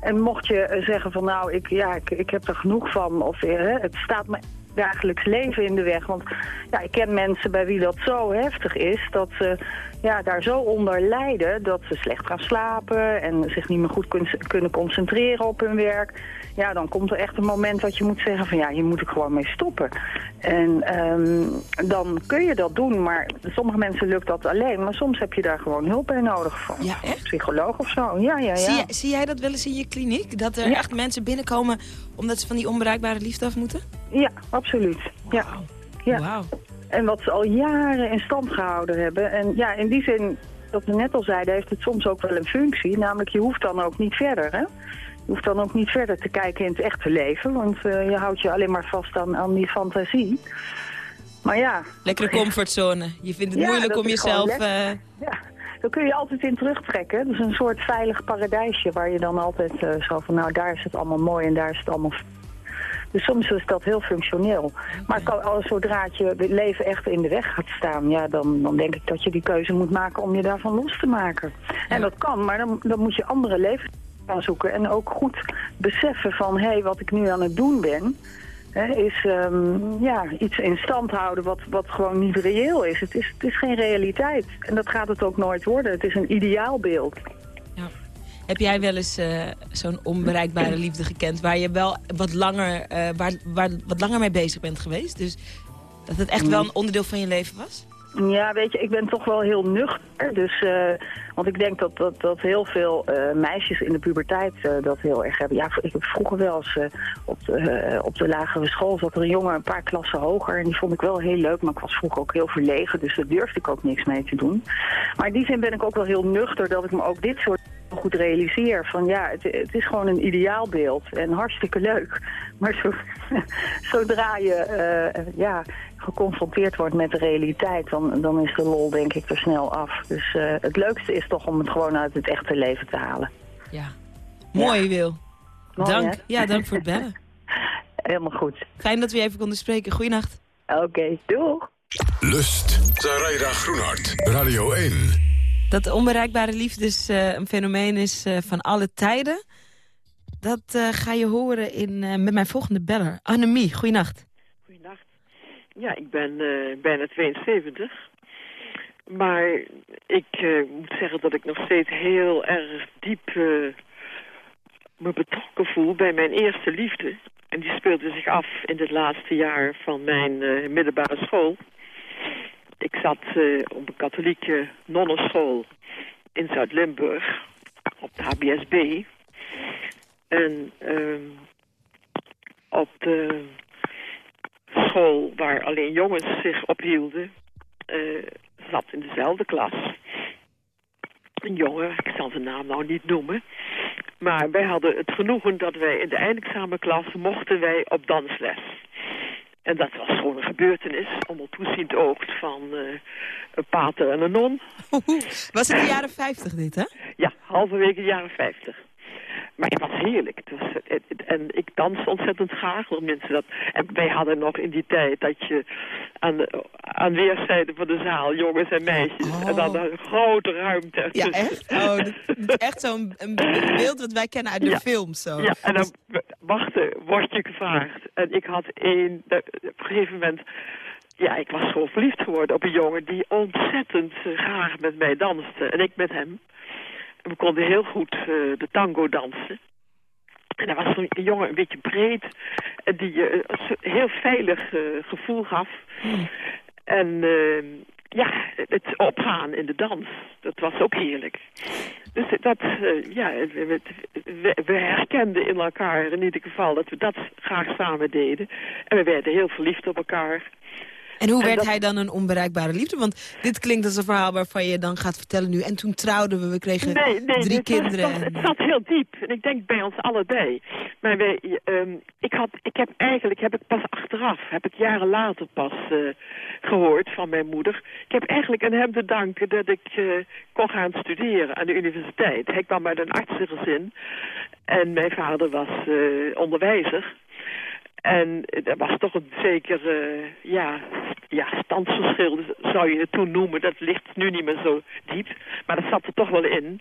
[SPEAKER 17] En mocht je zeggen van nou, ik, ja, ik, ik heb er genoeg van. Of hè, het staat me dagelijks leven in de weg. Want ja, ik ken mensen bij wie dat zo heftig is... dat ze ja, daar zo onder lijden dat ze slecht gaan slapen... en zich niet meer goed kun- kunnen concentreren op hun werk. Ja, dan komt er echt een moment dat je moet zeggen van... ja, hier moet ik gewoon mee stoppen. En ehm, dan kun je dat doen, maar sommige mensen lukt dat alleen. Maar soms heb je daar gewoon hulp bij nodig. Van
[SPEAKER 3] Ja,
[SPEAKER 17] een psycholoog of zo. Ja, ja, ja.
[SPEAKER 3] Zie, jij, zie jij dat wel eens in je kliniek? Dat er
[SPEAKER 17] Ja.
[SPEAKER 3] echt mensen binnenkomen omdat ze van die onbereikbare liefde af moeten?
[SPEAKER 17] Ja, absoluut. Ja. ja. En wat ze al jaren in stand gehouden hebben. En ja, in die zin, dat we net al zeiden, heeft het soms ook wel een functie. Namelijk, je hoeft dan ook niet verder, hè? Je hoeft dan ook niet verder te kijken in het echte leven. Want eh, je houdt je alleen maar vast aan, aan die fantasie. Maar ja...
[SPEAKER 3] Lekkere comfortzone. Je vindt het
[SPEAKER 17] Ja,
[SPEAKER 3] moeilijk om jezelf... eh,
[SPEAKER 17] Ja, daar kun je altijd in terugtrekken. Dat is een soort veilig paradijsje waar je dan altijd eh, zo van... nou, daar is het allemaal mooi en daar is het allemaal... Dus soms is dat heel functioneel. Maar kan, als, zodra het je leven echt in de weg gaat staan... Ja, dan, dan denk ik dat je die keuze moet maken om je daarvan los te maken. En dat kan, maar dan, dan moet je andere levens gaan zoeken. En ook goed beseffen van... hé, hey, wat ik nu aan het doen ben... Hè, is ehm, ja, iets in stand houden wat, wat gewoon niet reëel is. Het, is. het is geen realiteit. En dat gaat het ook nooit worden. Het is een ideaalbeeld.
[SPEAKER 3] Heb jij wel eens eh, zo'n onbereikbare liefde gekend... waar je wel wat langer, eh, waar, wat langer mee bezig bent geweest? Dus dat het echt wel een onderdeel van je leven was?
[SPEAKER 17] Ja, weet je, ik ben toch wel heel nuchter. Dus, eh, want ik denk dat, dat, dat heel veel eh, meisjes in de puberteit eh, dat heel erg hebben. Ja, ik heb vroeger wel eens op, de, op de lagere school zat er een jongen een paar klassen hoger. En die vond ik wel heel leuk, maar ik was vroeger ook heel verlegen. Dus daar durfde ik ook niks mee te doen. Maar in die zin ben ik ook wel heel nuchter dat ik me ook dit soort goed realiseer. Van ja, het, het is gewoon een ideaalbeeld en hartstikke leuk. Maar zo, zodra je ja, geconfronteerd wordt met de realiteit, dan, dan is de lol denk ik er snel af. Dus eh, het leukste is toch om het gewoon uit het echte leven te halen.
[SPEAKER 3] Ja. Mooi, Wil.
[SPEAKER 17] Mooi,
[SPEAKER 3] dank.
[SPEAKER 17] hè?
[SPEAKER 3] Ja, dank voor het bellen.
[SPEAKER 17] Helemaal goed.
[SPEAKER 3] Fijn dat we je even konden spreken. Goeienacht.
[SPEAKER 17] Oké, doeg.
[SPEAKER 2] Lust. Zaraida Groenhart. Radio 1.
[SPEAKER 3] Dat onbereikbare liefde dus, eh, een fenomeen is eh, van alle tijden. Dat eh, ga je horen in, eh, met mijn volgende beller. Annemie, goeienacht.
[SPEAKER 18] Ja, ik ben eh, bijna 72. Maar ik eh, moet zeggen dat ik nog steeds heel erg diep eh, me betrokken voel bij mijn eerste liefde. En die speelde zich af in het laatste jaar van mijn middelbare school. Ik zat op een katholieke nonnenschool in Zuid-Limburg, op de HBSB. En ehm, op de school waar alleen jongens zich ophielden, eh zat in dezelfde klas. Een jongen, ik zal zijn naam nou niet noemen. Maar wij hadden het genoegen dat wij in de eindexamenklas mochten wij op dansles. En dat was gewoon een gebeurtenis, onder toeziend oog van eh, een pater en een non.
[SPEAKER 3] Was het de jaren 50 dit, hè?
[SPEAKER 18] Ja, halverwege de jaren 50. Maar het was heerlijk. Was, het- het- en ik danste ontzettend graag. Want mensen dat, en wij hadden nog in die tijd dat je aan, de, aan weerszijden van de zaal jongens en meisjes. En dan een grote ruimte.
[SPEAKER 3] Ja, echt? Oh, dat echt zo'n beeld wat wij kennen uit de
[SPEAKER 18] Ja.
[SPEAKER 3] films. Zo.
[SPEAKER 18] Ja, en dan wachten, word je gevraagd. En ik had één, op een gegeven moment... Ja, ik was gewoon verliefd geworden op een jongen die ontzettend eh, graag met mij danste. En ik met hem. We konden heel goed eh, de tango dansen. En hij was een jongen een beetje breed. En die je een soort heel veilig eh, gevoel gaf. En eh, ja, het opgaan in de dans, dat was ook heerlijk. Dus dat, eh, ja, we, we, we herkenden in elkaar in ieder geval dat we dat graag samen deden. En we werden heel verliefd op elkaar.
[SPEAKER 3] En hoe
[SPEAKER 18] En
[SPEAKER 3] werd
[SPEAKER 18] dat-
[SPEAKER 3] hij dan een onbereikbare liefde? Want dit klinkt als een verhaal waarvan je dan gaat vertellen nu. En toen trouwden we, we kregen
[SPEAKER 18] Nee, nee,
[SPEAKER 3] drie kinderen.
[SPEAKER 18] Het,
[SPEAKER 3] en-
[SPEAKER 18] was- het zat heel diep. En ik denk bij ons allebei. Maar wij, ehm, ik, had, ik heb eigenlijk, heb ik pas achteraf, heb ik jaren later pas eh, gehoord van mijn moeder. Ik heb eigenlijk aan hem te danken dat ik eh, kon gaan studeren aan de universiteit. Hij kwam uit een artsengezin. En mijn vader was eh, onderwijzer. En er was toch een zeker eh, ja, ja, standsverschil, zou je het toen noemen. Dat ligt nu niet meer zo diep, maar dat zat er toch wel in.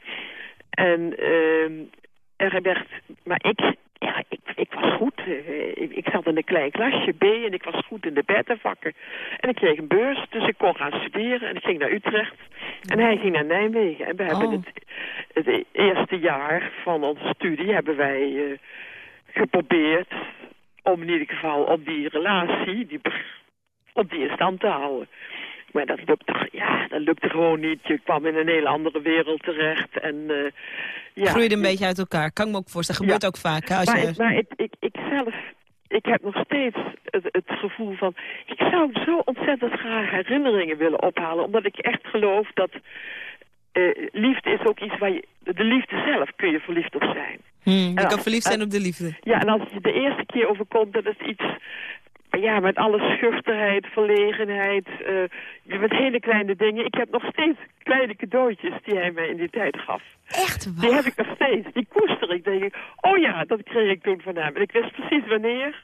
[SPEAKER 18] En ehm er werd, maar ik, ja, ik, ik was goed. Eh, ik, ik zat in een klein klasje B en ik was goed in de beta-vakken. En ik kreeg een beurs, dus ik kon gaan studeren en ik ging naar Utrecht. En hij ging naar Nijmegen. En we hebben
[SPEAKER 3] Oh.
[SPEAKER 18] het, het eerste jaar van onze studie hebben wij eh, geprobeerd om in ieder geval op die relatie, die, op die in stand te houden. Maar dat lukte, ja, dat lukte gewoon niet. Je kwam in een hele andere wereld terecht. En, eh ja,
[SPEAKER 3] groeide een beetje uit elkaar. Kan ik me ook voorstellen. Gebeurt
[SPEAKER 18] Ja.
[SPEAKER 3] ook vaak. hè, Als
[SPEAKER 18] maar
[SPEAKER 3] je...
[SPEAKER 18] ik, maar ik, ik, ik zelf, ik heb nog steeds het, het gevoel van... Ik zou zo ontzettend graag herinneringen willen ophalen. Omdat ik echt geloof dat eh, liefde is ook iets waar je... De liefde zelf kun je verliefd op zijn.
[SPEAKER 3] Hmm, je
[SPEAKER 18] En
[SPEAKER 3] kan verliefd zijn
[SPEAKER 18] en-
[SPEAKER 3] op de liefde.
[SPEAKER 18] Ja, en als je de eerste keer overkomt, dat is iets... Ja, met alle schuchterheid, verlegenheid, eh, met hele kleine dingen. Ik heb nog steeds kleine cadeautjes die hij mij in die tijd gaf.
[SPEAKER 3] Echt waar?
[SPEAKER 18] Die heb ik nog steeds. Die koester ik. denk ik, oh ja, dat kreeg ik toen van hem. En ik wist precies wanneer.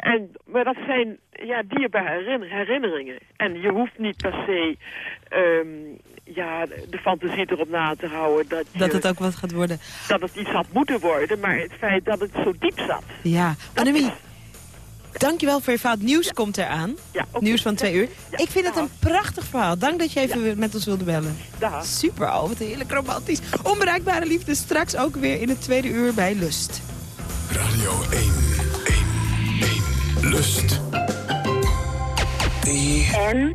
[SPEAKER 18] En, maar dat zijn ja, dierbare herinner- herinneringen. En je hoeft niet per se ehm, ja, de fantasie erop na te houden dat, je,
[SPEAKER 3] Dat het ook wat gaat worden.
[SPEAKER 18] dat het iets had moeten worden. Maar het feit dat het zo diep zat.
[SPEAKER 3] Ja. Annemie, Dankjewel voor je verhaal. Het nieuws komt eraan. Nieuws van twee uur. Ik vind het een prachtig verhaal. Dank dat je even met ons wilde bellen. Super, oh, wat heerlijk romantisch. Onbereikbare liefde straks ook weer in het tweede uur bij Lust.
[SPEAKER 2] Radio 1, 1, 1. Lust.
[SPEAKER 19] En?
[SPEAKER 2] En?